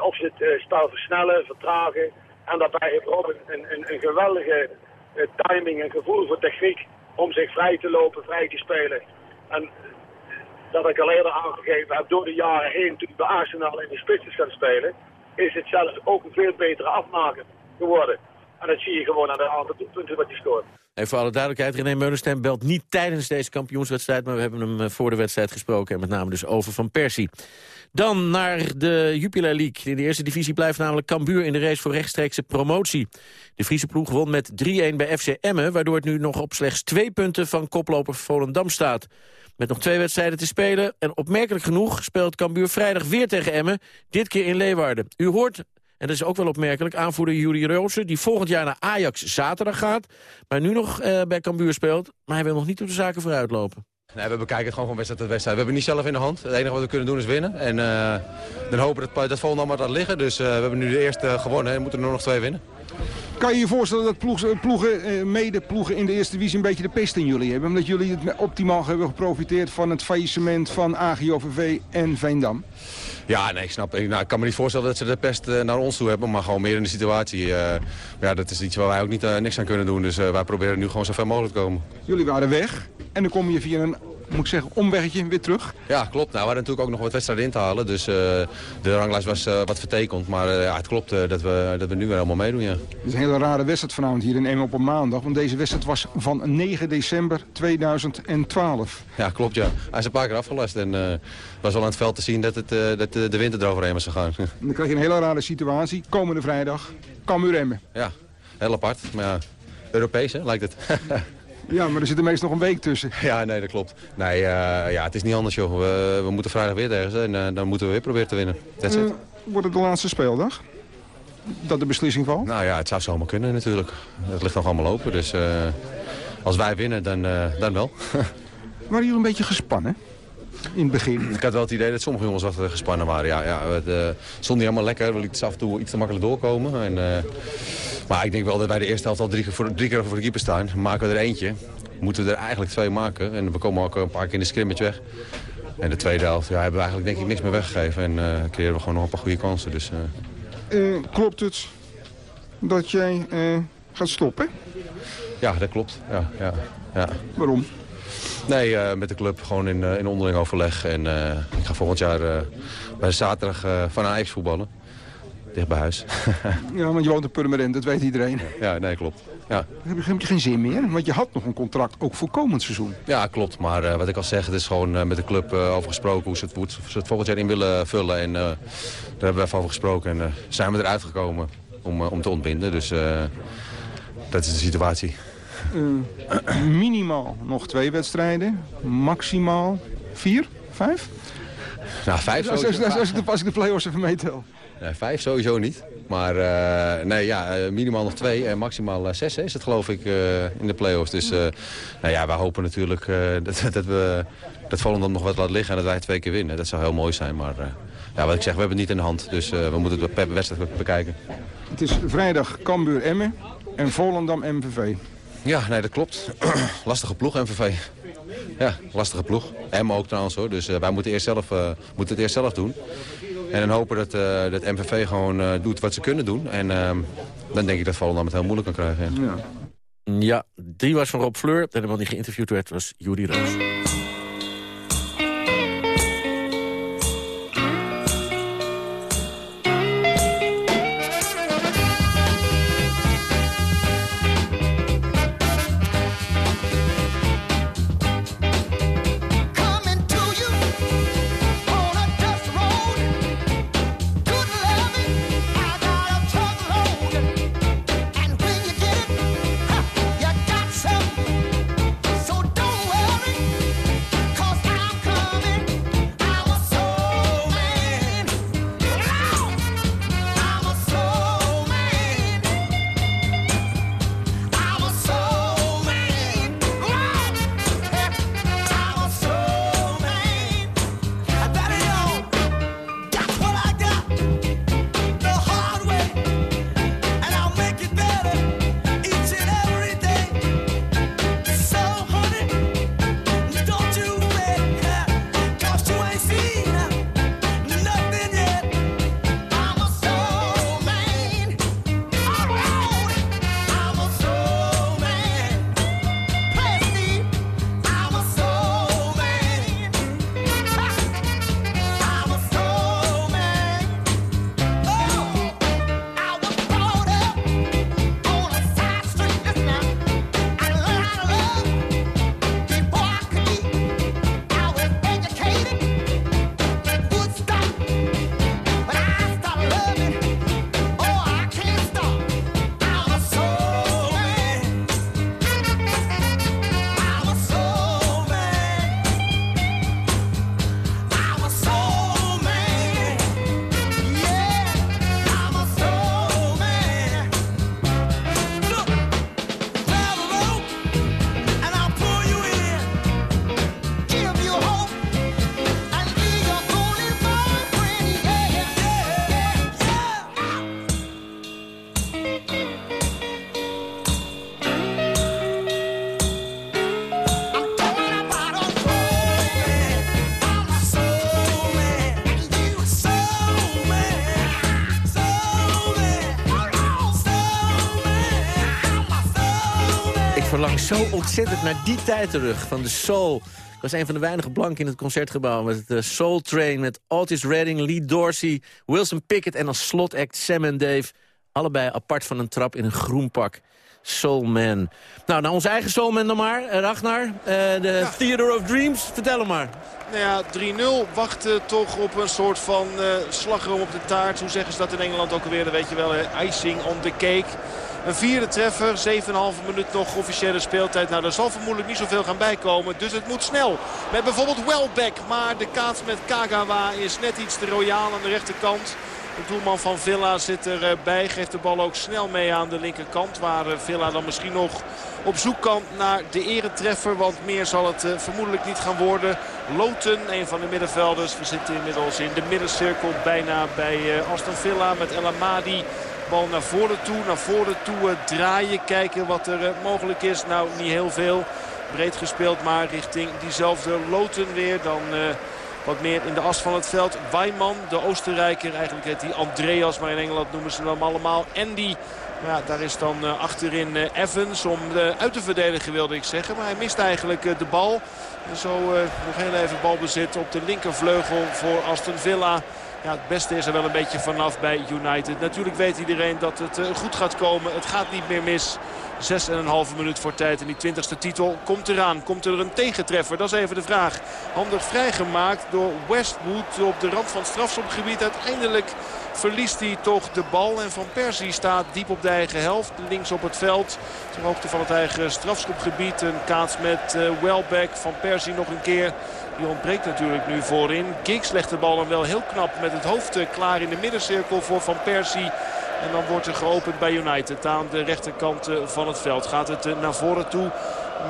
of ze het spel versnellen, vertragen, en daarbij heeft Robin een, een, een geweldige uh, timing en gevoel voor techniek om zich vrij te lopen, vrij te spelen. En dat ik al eerder aangegeven heb, door de jaren heen, toen bij Arsenal in de spits is gaan spelen, is het zelfs ook een veel betere afmaker geworden. En dat zie je gewoon aan de aantal punten wat hij scoort. En voor alle duidelijkheid, René Meulensteen belt niet tijdens deze kampioenswedstrijd... maar we hebben hem eh, voor de wedstrijd gesproken en met name dus over Van Persie. Dan naar de Jupiler League. In de eerste divisie blijft namelijk Cambuur in de race voor rechtstreekse promotie. De Friese ploeg won met 3-1 bij FC Emmen... waardoor het nu nog op slechts twee punten van koploper Volendam staat. Met nog twee wedstrijden te spelen en opmerkelijk genoeg... speelt Cambuur vrijdag weer tegen Emmen, dit keer in Leeuwarden. U hoort en dat is ook wel opmerkelijk. Aanvoerder Juri Roose, die volgend jaar naar Ajax zaterdag gaat... maar nu nog uh, bij Cambuur speelt. Maar hij wil nog niet op de zaken vooruitlopen. Nee, we bekijken het gewoon van wedstrijd tot wedstrijd. We hebben niet zelf in de hand. Het enige wat we kunnen doen is winnen. En uh, dan hopen dat, dat Volendam maar dat liggen. Dus uh, we hebben nu de eerste gewonnen en moeten er nog twee winnen. Kan je je voorstellen dat ploegen, ploegen mede-ploegen in de eerste divisie een beetje de pest in jullie hebben? Omdat jullie het optimaal hebben geprofiteerd van het faillissement van AGOVV en Veendam? Ja, nee, ik snap. Nou, ik kan me niet voorstellen dat ze de pest uh, naar ons toe hebben, maar gewoon meer in de situatie. Uh, ja, dat is iets waar wij ook niet, uh, niks aan kunnen doen. Dus wij proberen nu gewoon zo ver mogelijk te komen. Jullie waren weg en dan kom je via een moet ik zeggen, omweggetje weer terug? Ja, klopt. Nou, we hadden natuurlijk ook nog wat wedstrijden in te halen. Dus uh, de ranglijst was uh, wat vertekend. Maar uh, ja, het klopt dat, we, dat we nu weer allemaal meedoen, ja. Het is een hele rare wedstrijd vanavond hier in Emmen op een maandag. Want deze wedstrijd was van 9 december 2012. Ja, klopt, ja. Hij is een paar keer afgelast. En het was al aan het veld te zien dat, het, dat de winter eroverheen was gegaan. dan krijg je een hele rare situatie. Komende vrijdag, Cambuur Emmen. Ja, heel apart. Maar ja, Europees, hè, lijkt het. Ja, maar er zit er meestal nog een week tussen. Ja, nee, dat klopt. Nee, uh, ja, het is niet anders, joh. We, we moeten vrijdag weer ergens en uh, dan moeten we weer proberen te winnen. That's uh, wordt het de laatste speeldag? Dat de beslissing valt? Nou ja, het zou zomaar kunnen natuurlijk. Het ligt nog allemaal open, dus als wij winnen, dan, dan wel. Waren jullie een beetje gespannen? in het begin. Ik had wel het idee dat sommige jongens wat gespannen waren. Ja, ja, het uh, stond niet helemaal lekker. We lieten af en toe iets te makkelijk doorkomen. En, uh, maar ik denk wel dat wij de eerste helft al drie, voor, drie keer voor de keeper staan. Maken we er eentje. moeten we er eigenlijk twee maken. En we komen ook een paar keer in de scrimmage weg. En de tweede helft ja, hebben we eigenlijk denk ik niks meer weggegeven. En uh, creëren we gewoon nog een paar goede kansen. Dus, uh... klopt het dat jij gaat stoppen? Ja, dat klopt. Ja, ja, ja. Waarom? Nee, uh, met de club gewoon in, uh, in onderling overleg. En uh, ik ga volgend jaar bij zaterdag van Ajax voetballen. Dicht bij huis. ja, want je woont in Purmerend, dat weet iedereen. Ja, nee, klopt. Ja. Heb, je, heb je geen zin meer? Want je had nog een contract ook voor komend seizoen. Ja, klopt. Maar wat ik al zeg, het is gewoon met de club over gesproken hoe ze, het, hoe ze het volgend jaar in willen vullen. En daar hebben we even over gesproken en zijn we eruit gekomen om, om te ontbinden. Dus dat is de situatie. Uh, minimaal nog twee wedstrijden. Maximaal vier, vijf? Nou, vijf als, als, als, als, ik de, als ik de play-offs even meetel. Nee, vijf sowieso niet. Maar uh, nee, ja, minimaal nog twee en maximaal zes is het geloof ik uh, in de play-offs. Dus nou ja, wij hopen natuurlijk dat, dat we dat Volendam nog wat laat liggen en dat wij twee keer winnen. Dat zou heel mooi zijn, maar ja, wat ik zeg, we hebben het niet in de hand. Dus we moeten het per wedstrijd bekijken. Het is vrijdag Cambuur-Emmen en Volendam-MVV. Ja, nee, dat klopt. lastige ploeg, MVV. Ja, lastige ploeg. Emma ook trouwens hoor. Dus wij moeten, eerst zelf, moeten het eerst zelf doen. En dan hopen dat, uh, dat MVV gewoon doet wat ze kunnen doen. En ehm, dan denk ik dat Volendam het heel moeilijk kan krijgen. Ja, ja. ja die was van Rob Fleur. De man die geïnterviewd werd was Jury Roos. Ontzettend naar die tijd terug van de soul. Ik was een van de weinige blanken in het concertgebouw... met de Soul Train met Otis Redding, Lee Dorsey... Wilson Pickett en als slotact Sam en Dave. Allebei apart van een trap in een groen pak. Soulman. Nou, naar onze eigen Soulman dan maar. Eh, Ragnar, uh, de Theater of Dreams. Vertel hem maar. Nou ja, 3-0 wachten toch op een soort van uh, slagroom op de taart. Hoe zeggen ze dat in Engeland ook alweer? Weet je wel, icing on the cake. Een vierde treffer, 7,5 minuut nog officiële speeltijd. Nou, daar zal vermoedelijk niet zoveel gaan bijkomen. Dus het moet snel. Met bijvoorbeeld Welbeck. Maar de kaats met Kagawa is net iets te royaal aan de rechterkant. De doelman van Villa zit erbij. Geeft de bal ook snel mee aan de linkerkant. Waar eh, Villa dan misschien nog op zoek kan naar de eretreffer. Want meer zal het eh, vermoedelijk niet gaan worden. Loten, een van de middenvelders. We zitten inmiddels in de middencirkel bijna bij eh, Aston Villa met El Amadi. Bal naar voren toe, naar voren toe draaien. Kijken wat er mogelijk is. Nou, niet heel veel. Breed gespeeld maar richting diezelfde loten weer. Dan eh, wat meer in de as van het veld. Weiman, de Oostenrijker. Eigenlijk heet hij Andreas, maar in Engeland noemen ze hem allemaal Andy. Ja, daar is dan eh, achterin eh, Evans om eh, uit te verdedigen wilde ik zeggen. Maar hij mist eigenlijk eh, de bal. En zo eh, nog heel even balbezit op de linkervleugel voor Aston Villa. Ja, het beste is er wel een beetje vanaf bij United. Natuurlijk weet iedereen dat het eh, goed gaat komen. Het gaat niet meer mis. Zes en een halve minuut voor tijd. En die twintigste titel komt eraan. Komt er een tegentreffer? Dat is even de vraag. Handig vrijgemaakt door Westwood op de rand van het strafschopgebied. Uiteindelijk verliest hij toch de bal. En Van Persie staat diep op de eigen helft. Links op het veld. Ter hoogte van het eigen strafschopgebied. Een kaats met uh, Welbeck. Van Persie nog een keer. Die ontbreekt natuurlijk nu voorin. Giggs legt de bal dan wel heel knap met het hoofd eh, klaar in de middencirkel voor Van Persie. En dan wordt er geopend bij United aan de rechterkant eh, van het veld. Gaat het eh, naar voren toe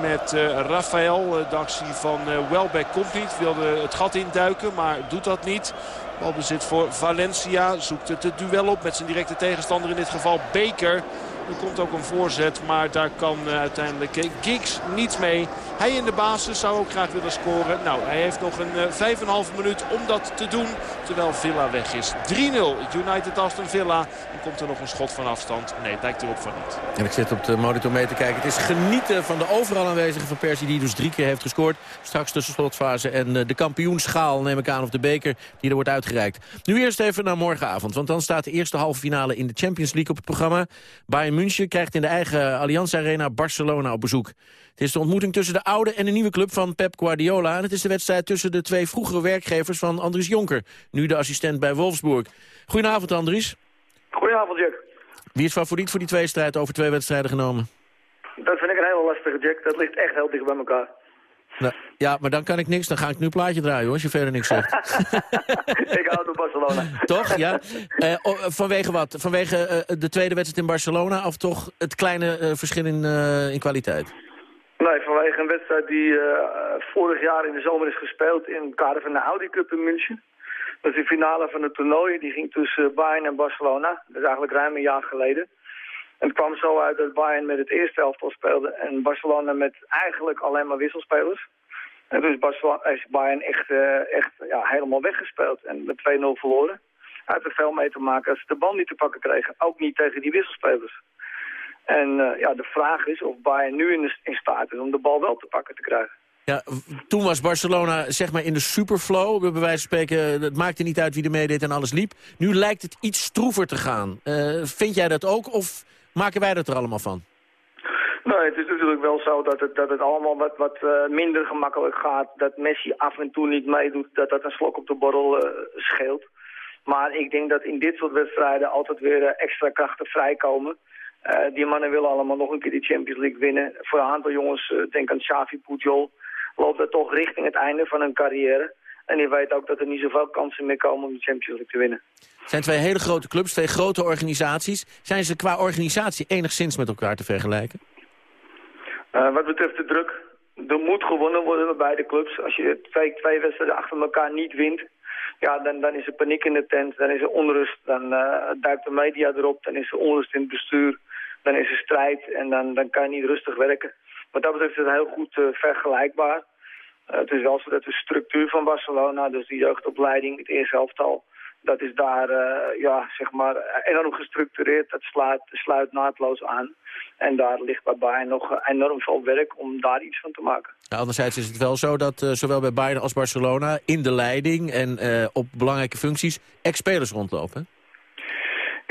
met Rafael. De actie van Welbeck komt niet. Wilde het gat induiken, maar doet dat niet. Balbezit voor Valencia. Zoekt het, het duel op met zijn directe tegenstander in dit geval Beker. Er komt ook een voorzet, maar daar kan uiteindelijk Giggs niets mee. Hij in de basis zou ook graag willen scoren. Nou, hij heeft nog een uh, 5,5 minuut om dat te doen, terwijl Villa weg is. 3-0 United Aston Villa. Dan komt er nog een schot van afstand. Nee, het lijkt erop van niet. En ik zit op de monitor mee te kijken. Het is genieten van de overal aanwezige van Persie, die dus drie keer heeft gescoord. Straks tussen slotfase en uh, de kampioenschaal, neem ik aan, of de beker die er wordt uitgereikt. Nu eerst even naar morgenavond, want dan staat de eerste halve finale in de Champions League op het programma. Bayern München krijgt in de eigen Allianz Arena Barcelona op bezoek. Het is de ontmoeting tussen de oude en de nieuwe club van Pep Guardiola. En het is de wedstrijd tussen de twee vroegere werkgevers van Andries Jonker. Nu de assistent bij Wolfsburg. Goedenavond Andries. Goedenavond Jack. Wie is favoriet voor die twee strijd over twee wedstrijden genomen? Dat vind ik een hele lastige Jack. Dat ligt echt heel dicht bij elkaar. Nou, ja, maar dan kan ik niks. Dan ga ik nu een plaatje draaien hoor, als je verder niks zegt. ik hou van Barcelona. toch, ja? Uh, oh, vanwege wat? Vanwege uh, de tweede wedstrijd in Barcelona of toch het kleine uh, verschil in, in kwaliteit? Nee, vanwege een wedstrijd die vorig jaar in de zomer is gespeeld in het kader van de Audi Cup in München. Dat is de finale van het toernooi. Die ging tussen Bayern en Barcelona. Dat is eigenlijk ruim een jaar geleden. En het kwam zo uit dat Bayern met het eerste elftal speelde en Barcelona met eigenlijk alleen maar wisselspelers. En dus is Bayern echt, uh, echt ja, helemaal weggespeeld en met 2-0 verloren. Hij had er veel mee te maken als ze de bal niet te pakken kregen. Ook niet tegen die wisselspelers. En uh, ja, de vraag is of Bayern nu in, de, in staat is om de bal wel te pakken te krijgen. Ja, toen was Barcelona zeg maar in de superflow. Bij wijze van spreken, het maakte niet uit wie er meedeed en alles liep. Nu lijkt het iets stroever te gaan. Uh, vind jij dat ook of maken wij dat er allemaal van? Nee, het is natuurlijk wel zo dat het, dat het allemaal wat, wat uh, minder gemakkelijk gaat. Dat Messi af en toe niet meedoet, dat dat een slok op de borrel uh, scheelt. Maar ik denk dat in dit soort wedstrijden altijd weer extra krachten vrijkomen. Die mannen willen allemaal nog een keer die Champions League winnen. Voor een aantal jongens, denk aan Xavi Pujol, loopt dat toch richting het einde van hun carrière. En die weet ook dat er niet zoveel kansen meer komen om de Champions League te winnen. Het zijn twee hele grote clubs, twee grote organisaties. Zijn ze qua organisatie enigszins met elkaar te vergelijken? Uh, wat betreft de druk, er moet gewonnen worden bij beide clubs. Als je twee, twee wedstrijden achter elkaar niet wint, ja, dan, dan is er paniek in de tent, dan is er onrust. Dan duikt de media erop, dan is er onrust in het bestuur. Dan is er strijd en dan, dan kan je niet rustig werken. Wat dat betreft is het heel goed uh, vergelijkbaar. Uh, het is wel zo dat de structuur van Barcelona, dus de jeugdopleiding, het eerste helftal, dat is daar uh, ja, zeg maar enorm gestructureerd. Dat sluit, sluit naadloos aan. En daar ligt bij Bayern nog enorm veel werk om daar iets van te maken. Ja, anderzijds is het wel zo dat zowel bij Bayern als Barcelona in de leiding en op belangrijke functies ex-spelers rondlopen.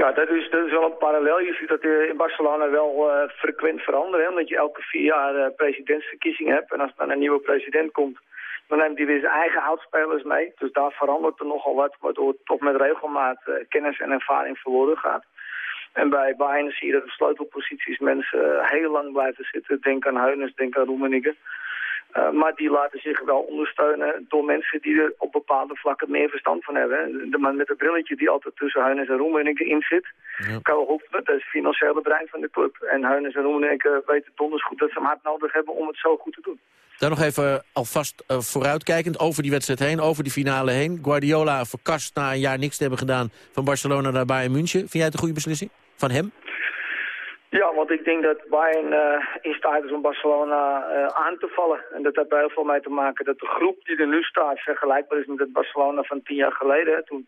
Ja, dat is, dat is wel een parallel. Je ziet dat in Barcelona wel uh, frequent veranderen. Hè? Omdat je elke vier jaar uh, presidentsverkiezingen hebt. En als dan een nieuwe president komt, dan neemt hij weer zijn eigen oudspelers mee. Dus daar verandert er nogal wat, waardoor toch met regelmaat kennis en ervaring verloren gaat. En bij Bayern zie je dat op sleutelposities mensen heel lang blijven zitten. Denk aan Heunens, denk aan Roemenigge. Uh, maar die laten zich wel ondersteunen door mensen die er op bepaalde vlakken meer verstand van hebben. De man met het brilletje die altijd tussen Heunens en Roemenigge in zit. Ja. Karel Hofman, dat is het financiële brein van de club. En Heunens en Roemenigge weten donders goed dat ze hem hard nodig hebben om het zo goed te doen. Dan nog even alvast uh, vooruitkijkend over die wedstrijd heen, over die finale heen. Guardiola verkast na een jaar niks te hebben gedaan van Barcelona naar Bayern München. Vind jij het een goede beslissing van hem? Ja, want ik denk dat Bayern eh, in staat is om Barcelona eh, aan te vallen. En dat heeft heel veel mee te maken dat de groep die er nu staat vergelijkbaar is met het Barcelona van tien jaar geleden. Toen,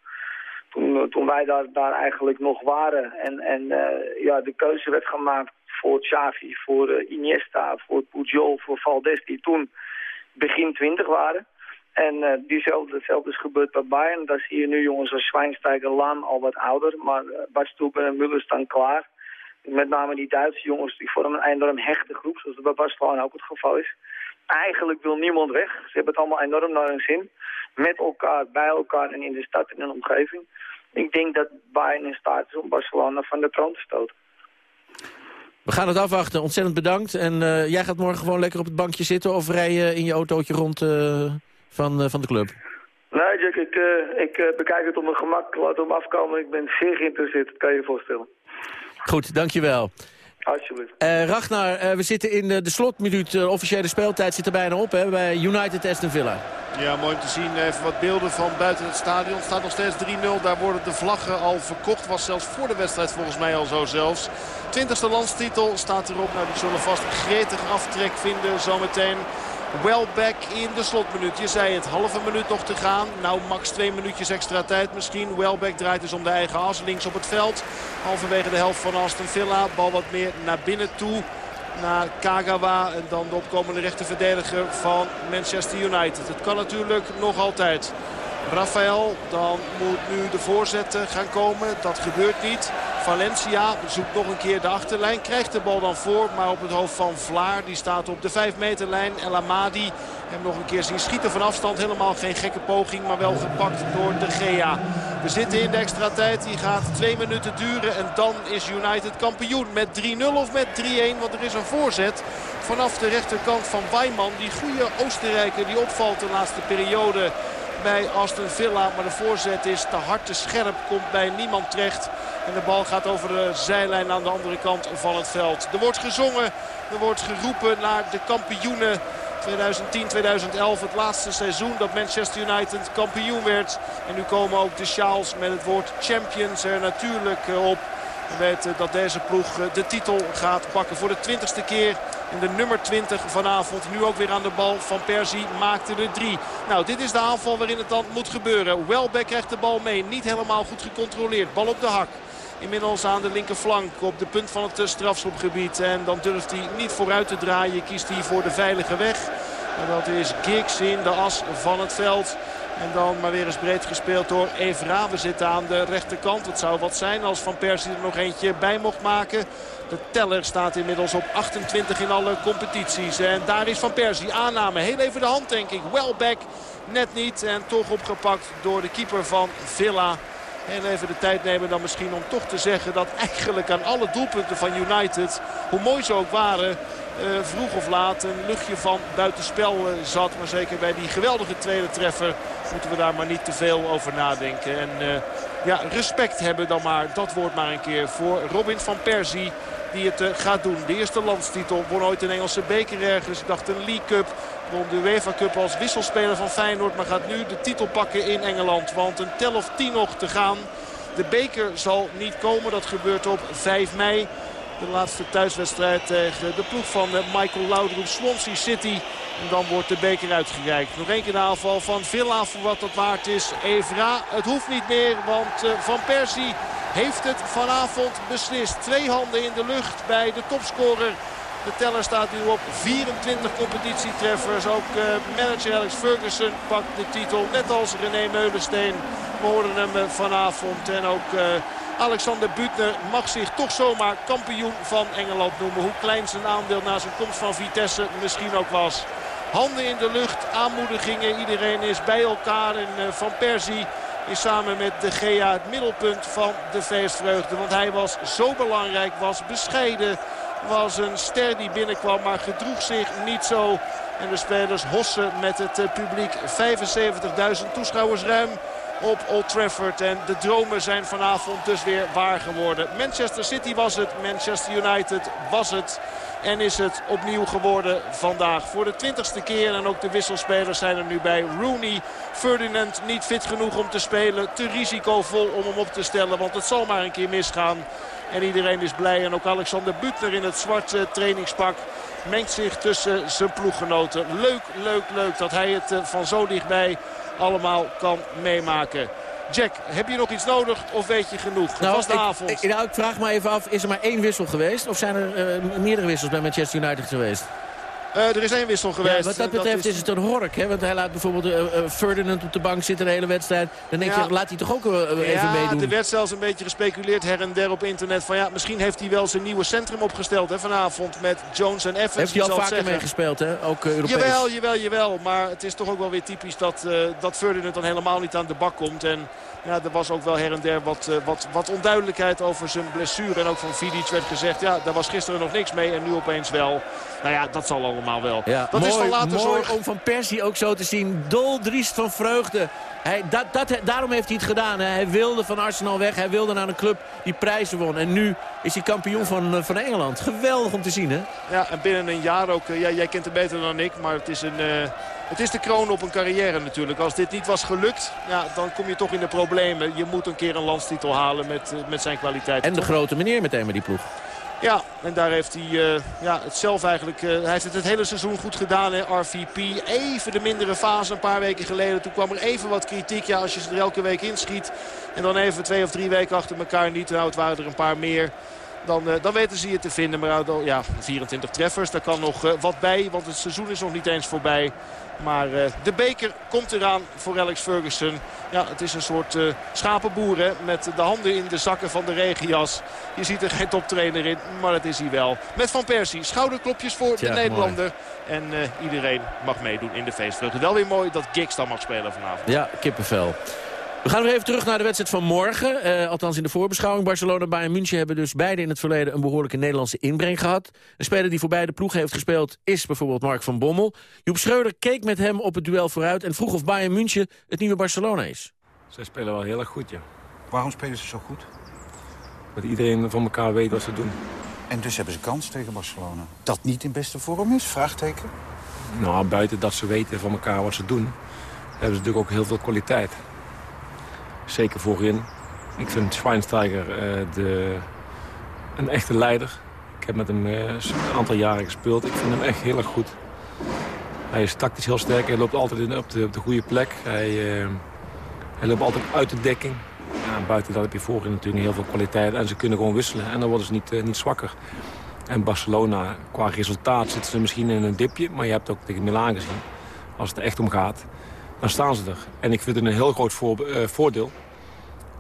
toen, toen wij daar, daar eigenlijk nog waren. En, en eh, ja, de keuze werd gemaakt voor Xavi, voor Iniesta, voor Pujol, voor Valdes, die toen begin twintig waren. En eh, diezelfde, hetzelfde is gebeurd bij Bayern. Daar zie je nu jongens als Schweinsteiger, Lam al wat ouder. Maar uh, Bart Stoepen en Müller staan klaar. Met name die Duitse jongens, die vormen een enorm hechte groep. Zoals het bij Barcelona ook het geval is. Eigenlijk wil niemand weg. Ze hebben het allemaal enorm naar hun zin. Met elkaar, bij elkaar en in de stad en in de omgeving. Ik denk dat Bayern in staat is om Barcelona van de troon te stoten. We gaan het afwachten. Ontzettend bedankt. En eh, jij gaat morgen gewoon lekker op het bankje zitten... of rij je in je autootje rond eh, van, eh, van de club? Nee, Jack, ik, ik bekijk het op mijn gemak. Laat hem afkomen. Ik ben zeer geïnteresseerd, dat kan je je voorstellen. Goed, dankjewel. Alsjeblieft. Eh Ragnar, eh, we zitten in de, de slotminuut. De officiële speeltijd zit er bijna op hè, bij United Aston Villa. Ja, mooi om te zien. Even wat beelden van buiten het stadion. Het staat nog steeds 3-0. Daar worden de vlaggen al verkocht. Was zelfs voor de wedstrijd volgens mij al zo zelfs. 20e landstitel staat erop. Nou, die zullen vast gretig aftrek vinden zometeen. Welbeck in de slotminuut. Je zei het, halve minuut nog te gaan. Nou, max twee minuutjes extra tijd misschien. Welbeck draait dus om de eigen as, links op het veld. Halverwege de helft van Aston Villa. Bal wat meer naar binnen toe. Naar Kagawa en dan de opkomende rechterverdediger van Manchester United. Het kan natuurlijk nog altijd. Rafael, dan moet nu de voorzet eh, gaan komen. Dat gebeurt niet. Valencia zoekt nog een keer de achterlijn. Krijgt de bal dan voor, maar op het hoofd van Vlaar. Die staat op de 5 meterlijn. El Amadi hem nog een keer zien schieten van afstand. Helemaal geen gekke poging, maar wel gepakt door de Gea. We zitten in de extra tijd. Die gaat twee minuten duren. En dan is United kampioen met 3-0 of met 3-1. Want er is een voorzet vanaf de rechterkant van Weimann. Die goede Oostenrijker die opvalt de laatste periode bij Aston Villa. Maar de voorzet is te hard, te scherp, komt bij niemand terecht. En de bal gaat over de zijlijn aan de andere kant van het veld. Er wordt gezongen, er wordt geroepen naar de kampioenen. 2010, 2011, het laatste seizoen dat Manchester United kampioen werd. En nu komen ook de sjaals met het woord champions er natuurlijk op. Weten dat deze ploeg de titel gaat pakken voor de twintigste keer. En de nummer 20 vanavond nu ook weer aan de bal van Persie maakte er drie. Nou, dit is de aanval waarin het dan moet gebeuren. Welbeck krijgt de bal mee. Niet helemaal goed gecontroleerd. Bal op de hak. Inmiddels aan de linkerflank op de punt van het eh, strafschopgebied. En dan durft hij niet vooruit te draaien. Kiest hij voor de veilige weg. En dat is Giggs in de as van het veld. En dan maar weer eens breed gespeeld door Evra. We zitten aan de rechterkant. Het zou wat zijn als Van Persie er nog eentje bij mocht maken. De teller staat inmiddels op 28 in alle competities. En daar is Van Persie. Aanname. Heel even de hand denk ik. Welbeck net niet. En toch opgepakt door de keeper van Villa. En even de tijd nemen dan misschien om toch te zeggen dat eigenlijk aan alle doelpunten van United, hoe mooi ze ook waren, vroeg of laat een luchtje van buitenspel eh, zat. Maar zeker bij die geweldige tweede treffer moeten we daar maar niet te veel over nadenken. En eh, ja, respect hebben dan maar, dat woord maar een keer voor Robin van Persie die het eh, gaat doen. De eerste landstitel won ooit een Engelse beker ergens. Ik dacht een League Cup. Won de UEFA Cup als wisselspeler van Feyenoord. Maar gaat nu de titel pakken in Engeland. Want een tel of tien nog te gaan. De beker zal niet komen. Dat gebeurt op 5 mei. De laatste thuiswedstrijd tegen de ploeg van eh, Michael Laudrup, Swansea City. En dan wordt de beker uitgereikt. Nog één keer de aanval van Villa voor wat dat waard is. Evra, het hoeft niet meer, want eh, Van Persie heeft het vanavond beslist. Twee handen in de lucht bij de topscorer. De teller staat nu op 24 competitietreffers. Ook uh, manager Alex Ferguson pakt de titel. Net als René Meulensteen. We hem uh, vanavond. En ook Alexander Butner mag zich toch zomaar kampioen van Engeland noemen. Hoe klein zijn aandeel na zijn komst van Vitesse misschien ook was. Handen in de lucht, aanmoedigingen. Iedereen is bij elkaar. En Van Persie is samen met De Gea het middelpunt van de feestvreugde. Want hij was zo belangrijk, was bescheiden. Was een ster die binnenkwam, maar gedroeg zich niet zo. En de spelers hossen met het publiek. 75.000 toeschouwers ruim op Old Trafford. En de dromen zijn vanavond dus weer waar geworden. Manchester City was het, Manchester United was het. En is het opnieuw geworden vandaag. Voor de twintigste keer. En ook de wisselspelers zijn er nu bij. Rooney, Ferdinand niet fit genoeg om te spelen. Te risicovol om hem op te stellen. Want het zal maar een keer misgaan. En iedereen is blij. En ook Alexander Butner in het zwarte trainingspak mengt zich tussen zijn ploeggenoten. Leuk, leuk, leuk dat hij het eh, van zo dichtbij allemaal kan meemaken. Jack, heb je nog iets nodig of weet je genoeg? Nou, was de ik, avond. ik, nou, ik vraag me even af, is er maar één wissel geweest? Of zijn er eh, meerdere wissels bij Manchester United geweest? Eh, er is één wissel geweest. Ja, wat dat dat betreft is- is... het een hork. Hè? Want hij laat bijvoorbeeld eh, eh, Ferdinand op de bank zitten de hele wedstrijd. Dan denk Ja. je, laat hij toch ook eh, even ja, meedoen? er werd zelfs een beetje gespeculeerd her en der op internet. Van ja, misschien heeft hij wel zijn nieuwe centrum opgesteld hè, vanavond met Jones en Evans. Heeft hij al vaker meegespeeld, hè? Ook eh, Europees. Jawel, jawel, jawel. Maar het is toch ook wel weer typisch dat, eh dat Ferdinand dan helemaal niet aan de bak komt. En ja, er was ook wel her en der wat, eh, wat, wat onduidelijkheid over zijn blessure. En ook van Vidic werd gezegd, ja, daar was gisteren nog niks mee en nu opeens wel. Nou ja, dat zal allemaal wel. Ja, dat mooi, is van later mooi zorg. om Van Persie ook zo te zien. Doldriest van vreugde. Hij, dat, dat, daarom heeft hij het gedaan. Hè. Hij wilde van Arsenal weg. Hij wilde naar een club die prijzen won. En nu is hij kampioen van, eh, van Engeland. Geweldig om te zien, hè? Ja, en binnen een jaar ook. eh, Ja, jij kent het beter dan ik, maar het is, een, het is de kroon op een carrière natuurlijk. Als dit niet was gelukt, ja, dan kom je toch in de problemen. Je moet een keer een landstitel halen met, eh, met zijn kwaliteit. En de grote meneer meteen met die ploeg. Ja, en daar heeft hij eh, ja, het zelf eigenlijk... eh, hij heeft het het hele seizoen goed gedaan, hè, RVP. Even de mindere fase een paar weken geleden. Toen kwam er even wat kritiek. Ja, als je ze er elke week inschiet en dan even twee of drie weken achter elkaar niet. Nou, het waren er een paar meer. Dan, dan weten ze je te vinden. Maar ja, 24 treffers, daar kan nog wat bij. Want het seizoen is nog niet eens voorbij. Maar eh, de beker komt eraan voor Alex Ferguson. Ja, het is een soort eh schapenboer hè, met de handen in de zakken van de regenjas. Je ziet er geen toptrainer in, maar dat is hij wel. Met Van Persie, schouderklopjes voor Tja, de Nederlander. En eh, iedereen mag meedoen in de feestvreugde. Wel weer mooi dat Giggs dan mag spelen vanavond. Ja, kippenvel. We gaan nog even terug naar de wedstrijd van morgen. Eh, althans in de voorbeschouwing. Barcelona en Bayern München hebben dus beide in het verleden... een behoorlijke Nederlandse inbreng gehad. Een speler die voor beide ploegen heeft gespeeld... is bijvoorbeeld Mark van Bommel. Joep Schreuder keek met hem op het duel vooruit... en vroeg of Bayern München het nieuwe Barcelona is. Zij spelen wel heel erg goed, ja. Waarom spelen ze zo goed? Dat iedereen van elkaar weet wat ze doen. En dus hebben ze kans tegen Barcelona. Dat niet in beste vorm is? Vraagteken. Nou, buiten dat ze weten van elkaar wat ze doen... hebben ze natuurlijk ook heel veel kwaliteit. Zeker voorin. Ik vind Schweinsteiger eh, de, een echte leider. Ik heb met hem eh, een aantal jaren gespeeld. Ik vind hem echt heel erg goed. Hij is tactisch heel sterk. Hij loopt altijd in- op, de, op de goede plek. Hij, eh, hij loopt altijd uit de dekking. Buiten dat heb je voorin natuurlijk heel veel kwaliteit. En ze kunnen gewoon wisselen. En dan worden ze niet, niet zwakker. En Barcelona, qua resultaat zitten ze misschien in een dipje. Maar je hebt ook tegen Milaan gezien. Als het er echt om gaat, dan staan ze er. En ik vind het een heel groot voor- eh, voordeel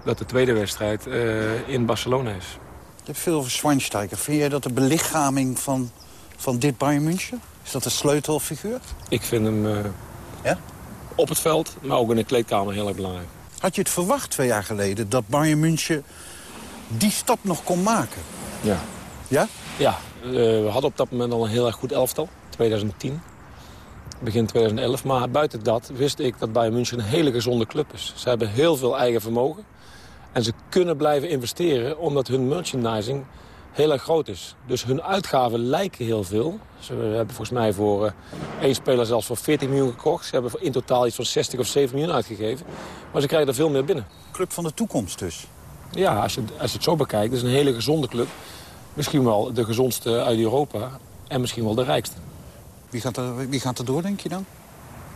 dat de tweede wedstrijd eh, in Barcelona is. Je hebt veel over Schweinsteiger. Vind jij dat de belichaming van, van dit Bayern München? Is dat een sleutelfiguur? Ik vind hem eh, Ja? op het veld, maar ook in de kleedkamer heel erg belangrijk. Had je het verwacht twee jaar geleden dat Bayern München die stap nog kon maken? Ja. Ja? Ja, we hadden op dat moment al een heel erg goed elftal. 2010, begin 2011. Maar buiten dat wist ik dat Bayern München een hele gezonde club is. Ze hebben heel veel eigen vermogen. En ze kunnen blijven investeren omdat hun merchandising heel erg groot is. Dus hun uitgaven lijken heel veel. Ze hebben volgens mij voor eh, één speler zelfs voor 14 miljoen gekocht. Ze hebben in totaal iets van 60 of 7 miljoen uitgegeven. Maar ze krijgen er veel meer binnen. Club van de toekomst dus. Ja, als je, als je het zo bekijkt, is een hele gezonde club. Misschien wel de gezondste uit Europa. En misschien wel de rijkste. Wie gaat er, wie gaat er door, denk je dan?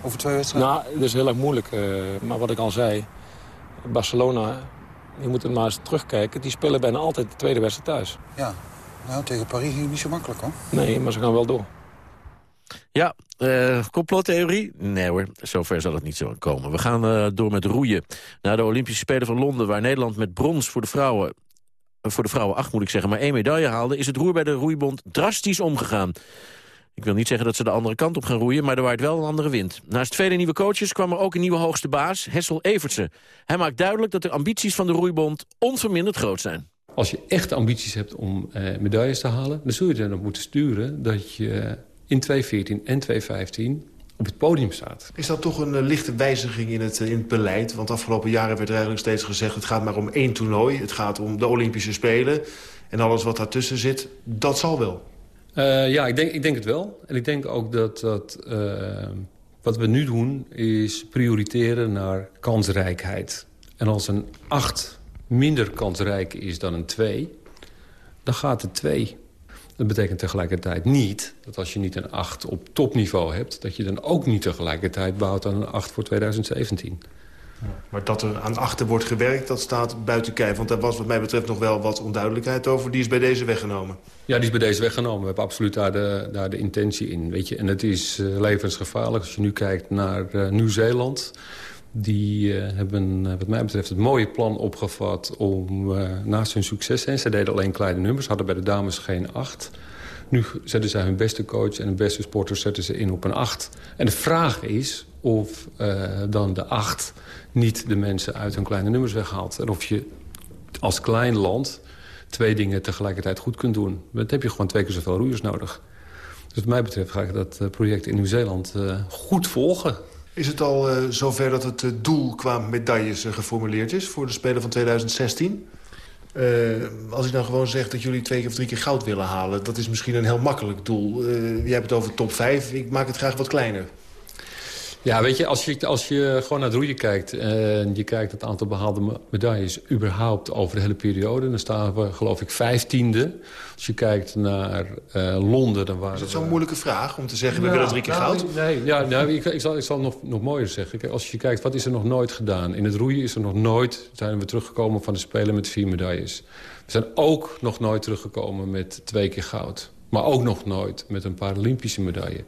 Over twee wedstrijden? Nou, dat is heel erg moeilijk. eh, maar wat ik al zei, Barcelona, je moet het maar eens terugkijken. Die spelen bijna altijd de tweede wedstrijd thuis. Ja. Nou, tegen Paris ging het niet zo makkelijk, hoor. Nee, maar ze gaan wel door. Ja, eh complottheorie? Nee hoor, zover zal het niet zo komen. We gaan eh, door met roeien. Naar de Olympische Spelen van Londen... waar Nederland met brons voor de vrouwen... voor de vrouwen acht moet ik zeggen, maar één medaille haalde... is het roer bij de roeibond drastisch omgegaan. Ik wil niet zeggen dat ze de andere kant op gaan roeien... maar er waait wel een andere wind. Naast vele nieuwe coaches kwam er ook een nieuwe hoogste baas, Hessel Evertsen. Hij maakt duidelijk dat de ambities van de roeibond onverminderd groot zijn. Als je echt ambities hebt om eh, medailles te halen... dan zul je er nog moeten sturen dat je in 2014 en 2015 op het podium staat. Is dat toch een eh, lichte wijziging in het, eh, in het beleid? Want de afgelopen jaren werd er eigenlijk steeds gezegd... het gaat maar om één toernooi, het gaat om de Olympische Spelen... en alles wat daartussen zit, dat zal wel. Eh, ja, ik denk, ik denk het wel. En ik denk ook dat, dat eh, wat we nu doen is prioriteren naar kansrijkheid. En als een 8 minder kansrijk is dan een 2... dan gaat het twee. Dat betekent tegelijkertijd niet dat als je niet een 8 op topniveau hebt... dat je dan ook niet tegelijkertijd bouwt aan een 8 voor 2017. Maar dat er aan achter wordt gewerkt, dat staat buiten kijf. Want daar was wat mij betreft nog wel wat onduidelijkheid over. Die is bij deze weggenomen. Ja, die is bij deze weggenomen. We hebben absoluut daar de, daar de intentie in. Weet je? En het is uh, levensgevaarlijk als je nu kijkt naar uh, Nieuw-Zeeland. Die uh, hebben, wat mij betreft, het mooie plan opgevat om naast hun succes... en ze deden alleen kleine nummers, hadden bij de dames geen acht... Nu zetten zij hun beste coach en hun beste sporters zetten ze in op een acht. En de vraag is of dan de acht niet de mensen uit hun kleine nummers weghaalt. En of je als klein land twee dingen tegelijkertijd goed kunt doen. Dan heb je gewoon twee keer zoveel roeiers nodig. Dus wat mij betreft ga ik dat eh, project in Nieuw-Zeeland uh, goed volgen. Is het al zover dat het doel qua medailles geformuleerd is... voor de Spelen van 2016? Als ik nou gewoon zeg dat jullie twee of drie keer goud willen halen... dat is misschien een heel makkelijk doel. jij hebt het over top 5, ik maak het graag wat kleiner. Ja, weet je, als je, als je gewoon naar het roeien kijkt... en je kijkt het aantal behaalde medailles überhaupt over de hele periode... dan staan we, geloof ik, vijftiende. Als je kijkt naar uh, Londen, dan waren Is dat zo'n moeilijke vraag om te zeggen, we willen drie keer nou, goud? Nee, ja, nou, ik, ik, zal, ik zal nog, nog mooier zeggen. Kijk, als je kijkt, wat is er nog nooit gedaan? In het roeien is er nog nooit, zijn we teruggekomen van de Spelen met vier medailles. We zijn ook nog nooit teruggekomen met twee keer goud. Maar ook nog nooit met een Paralympische medaille.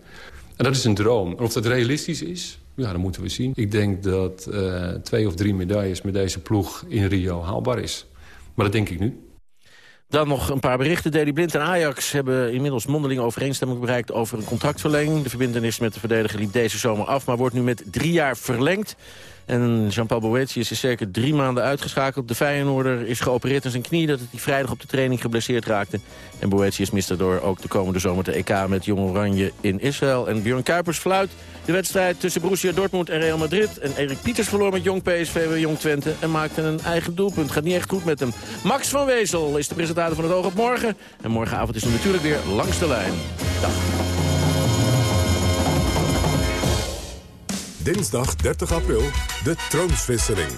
En dat is een droom. En of dat realistisch is, ja, dat moeten we zien. Ik denk dat uh, twee of drie medailles met deze ploeg in Rio haalbaar is. Maar dat denk ik nu. Dan nog een paar berichten. Deli Blind en Ajax hebben inmiddels mondeling overeenstemming bereikt over een contractverlenging. De verbindenis met de verdediger liep deze zomer af, maar wordt nu met drie jaar verlengd. En Jean-Paul Boetius is zeker drie maanden uitgeschakeld. De Feyenoorder is geopereerd aan zijn knie dat hij vrijdag op de training geblesseerd raakte. En Boetius mist daardoor ook de komende zomer de EK met Jong Oranje in Israël. En Björn Kuipers fluit de wedstrijd tussen Borussia Dortmund en Real Madrid. En Erik Pieters verloor met Jong PSV bij Jong Twente en maakte een eigen doelpunt. Gaat niet echt goed met hem. Max van Wezel is de presentator van het Oog op Morgen. En morgenavond is hij natuurlijk weer langs de lijn. Dag. Dinsdag 30 april, de troonswisseling.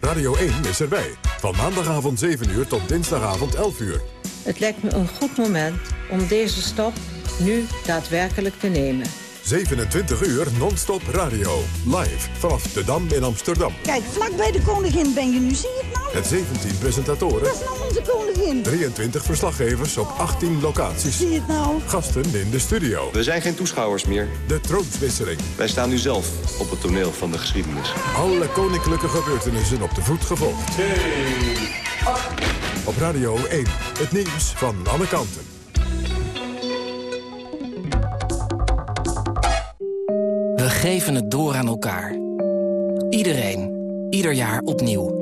Radio 1 is erbij. Van maandagavond 7 uur tot dinsdagavond 11 uur. Het lijkt me een goed moment om deze stap nu daadwerkelijk te nemen. 27 uur non-stop radio. Live vanaf de Dam in Amsterdam. Kijk, vlak bij de koningin ben je nu, zie je het? Met 17 presentatoren. Dat is nou onze koningin. 23 verslaggevers op 18 locaties. Zie je het nou? Gasten in de studio. We zijn geen toeschouwers meer. De troonswisseling. Wij staan nu zelf op het toneel van de geschiedenis. Alle koninklijke gebeurtenissen op de voet gevolgd. Op Radio 1. Het nieuws van alle kanten. We geven het door aan elkaar. Iedereen, ieder jaar opnieuw.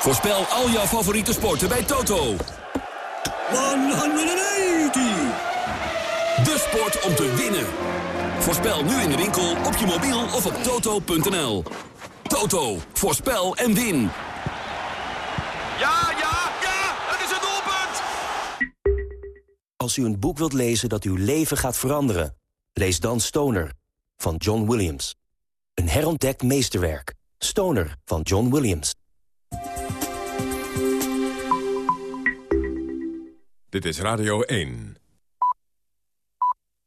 Voorspel al jouw favoriete sporten bij Toto. 180! De sport om te winnen. Voorspel nu in de winkel, op je mobiel of op toto.nl. Toto, voorspel en win. Ja, ja, ja, het is een doelpunt! Als u een boek wilt lezen dat uw leven gaat veranderen... lees dan Stoner van John Williams. Een herontdekt meesterwerk. Stoner van John Williams. Dit is Radio 1.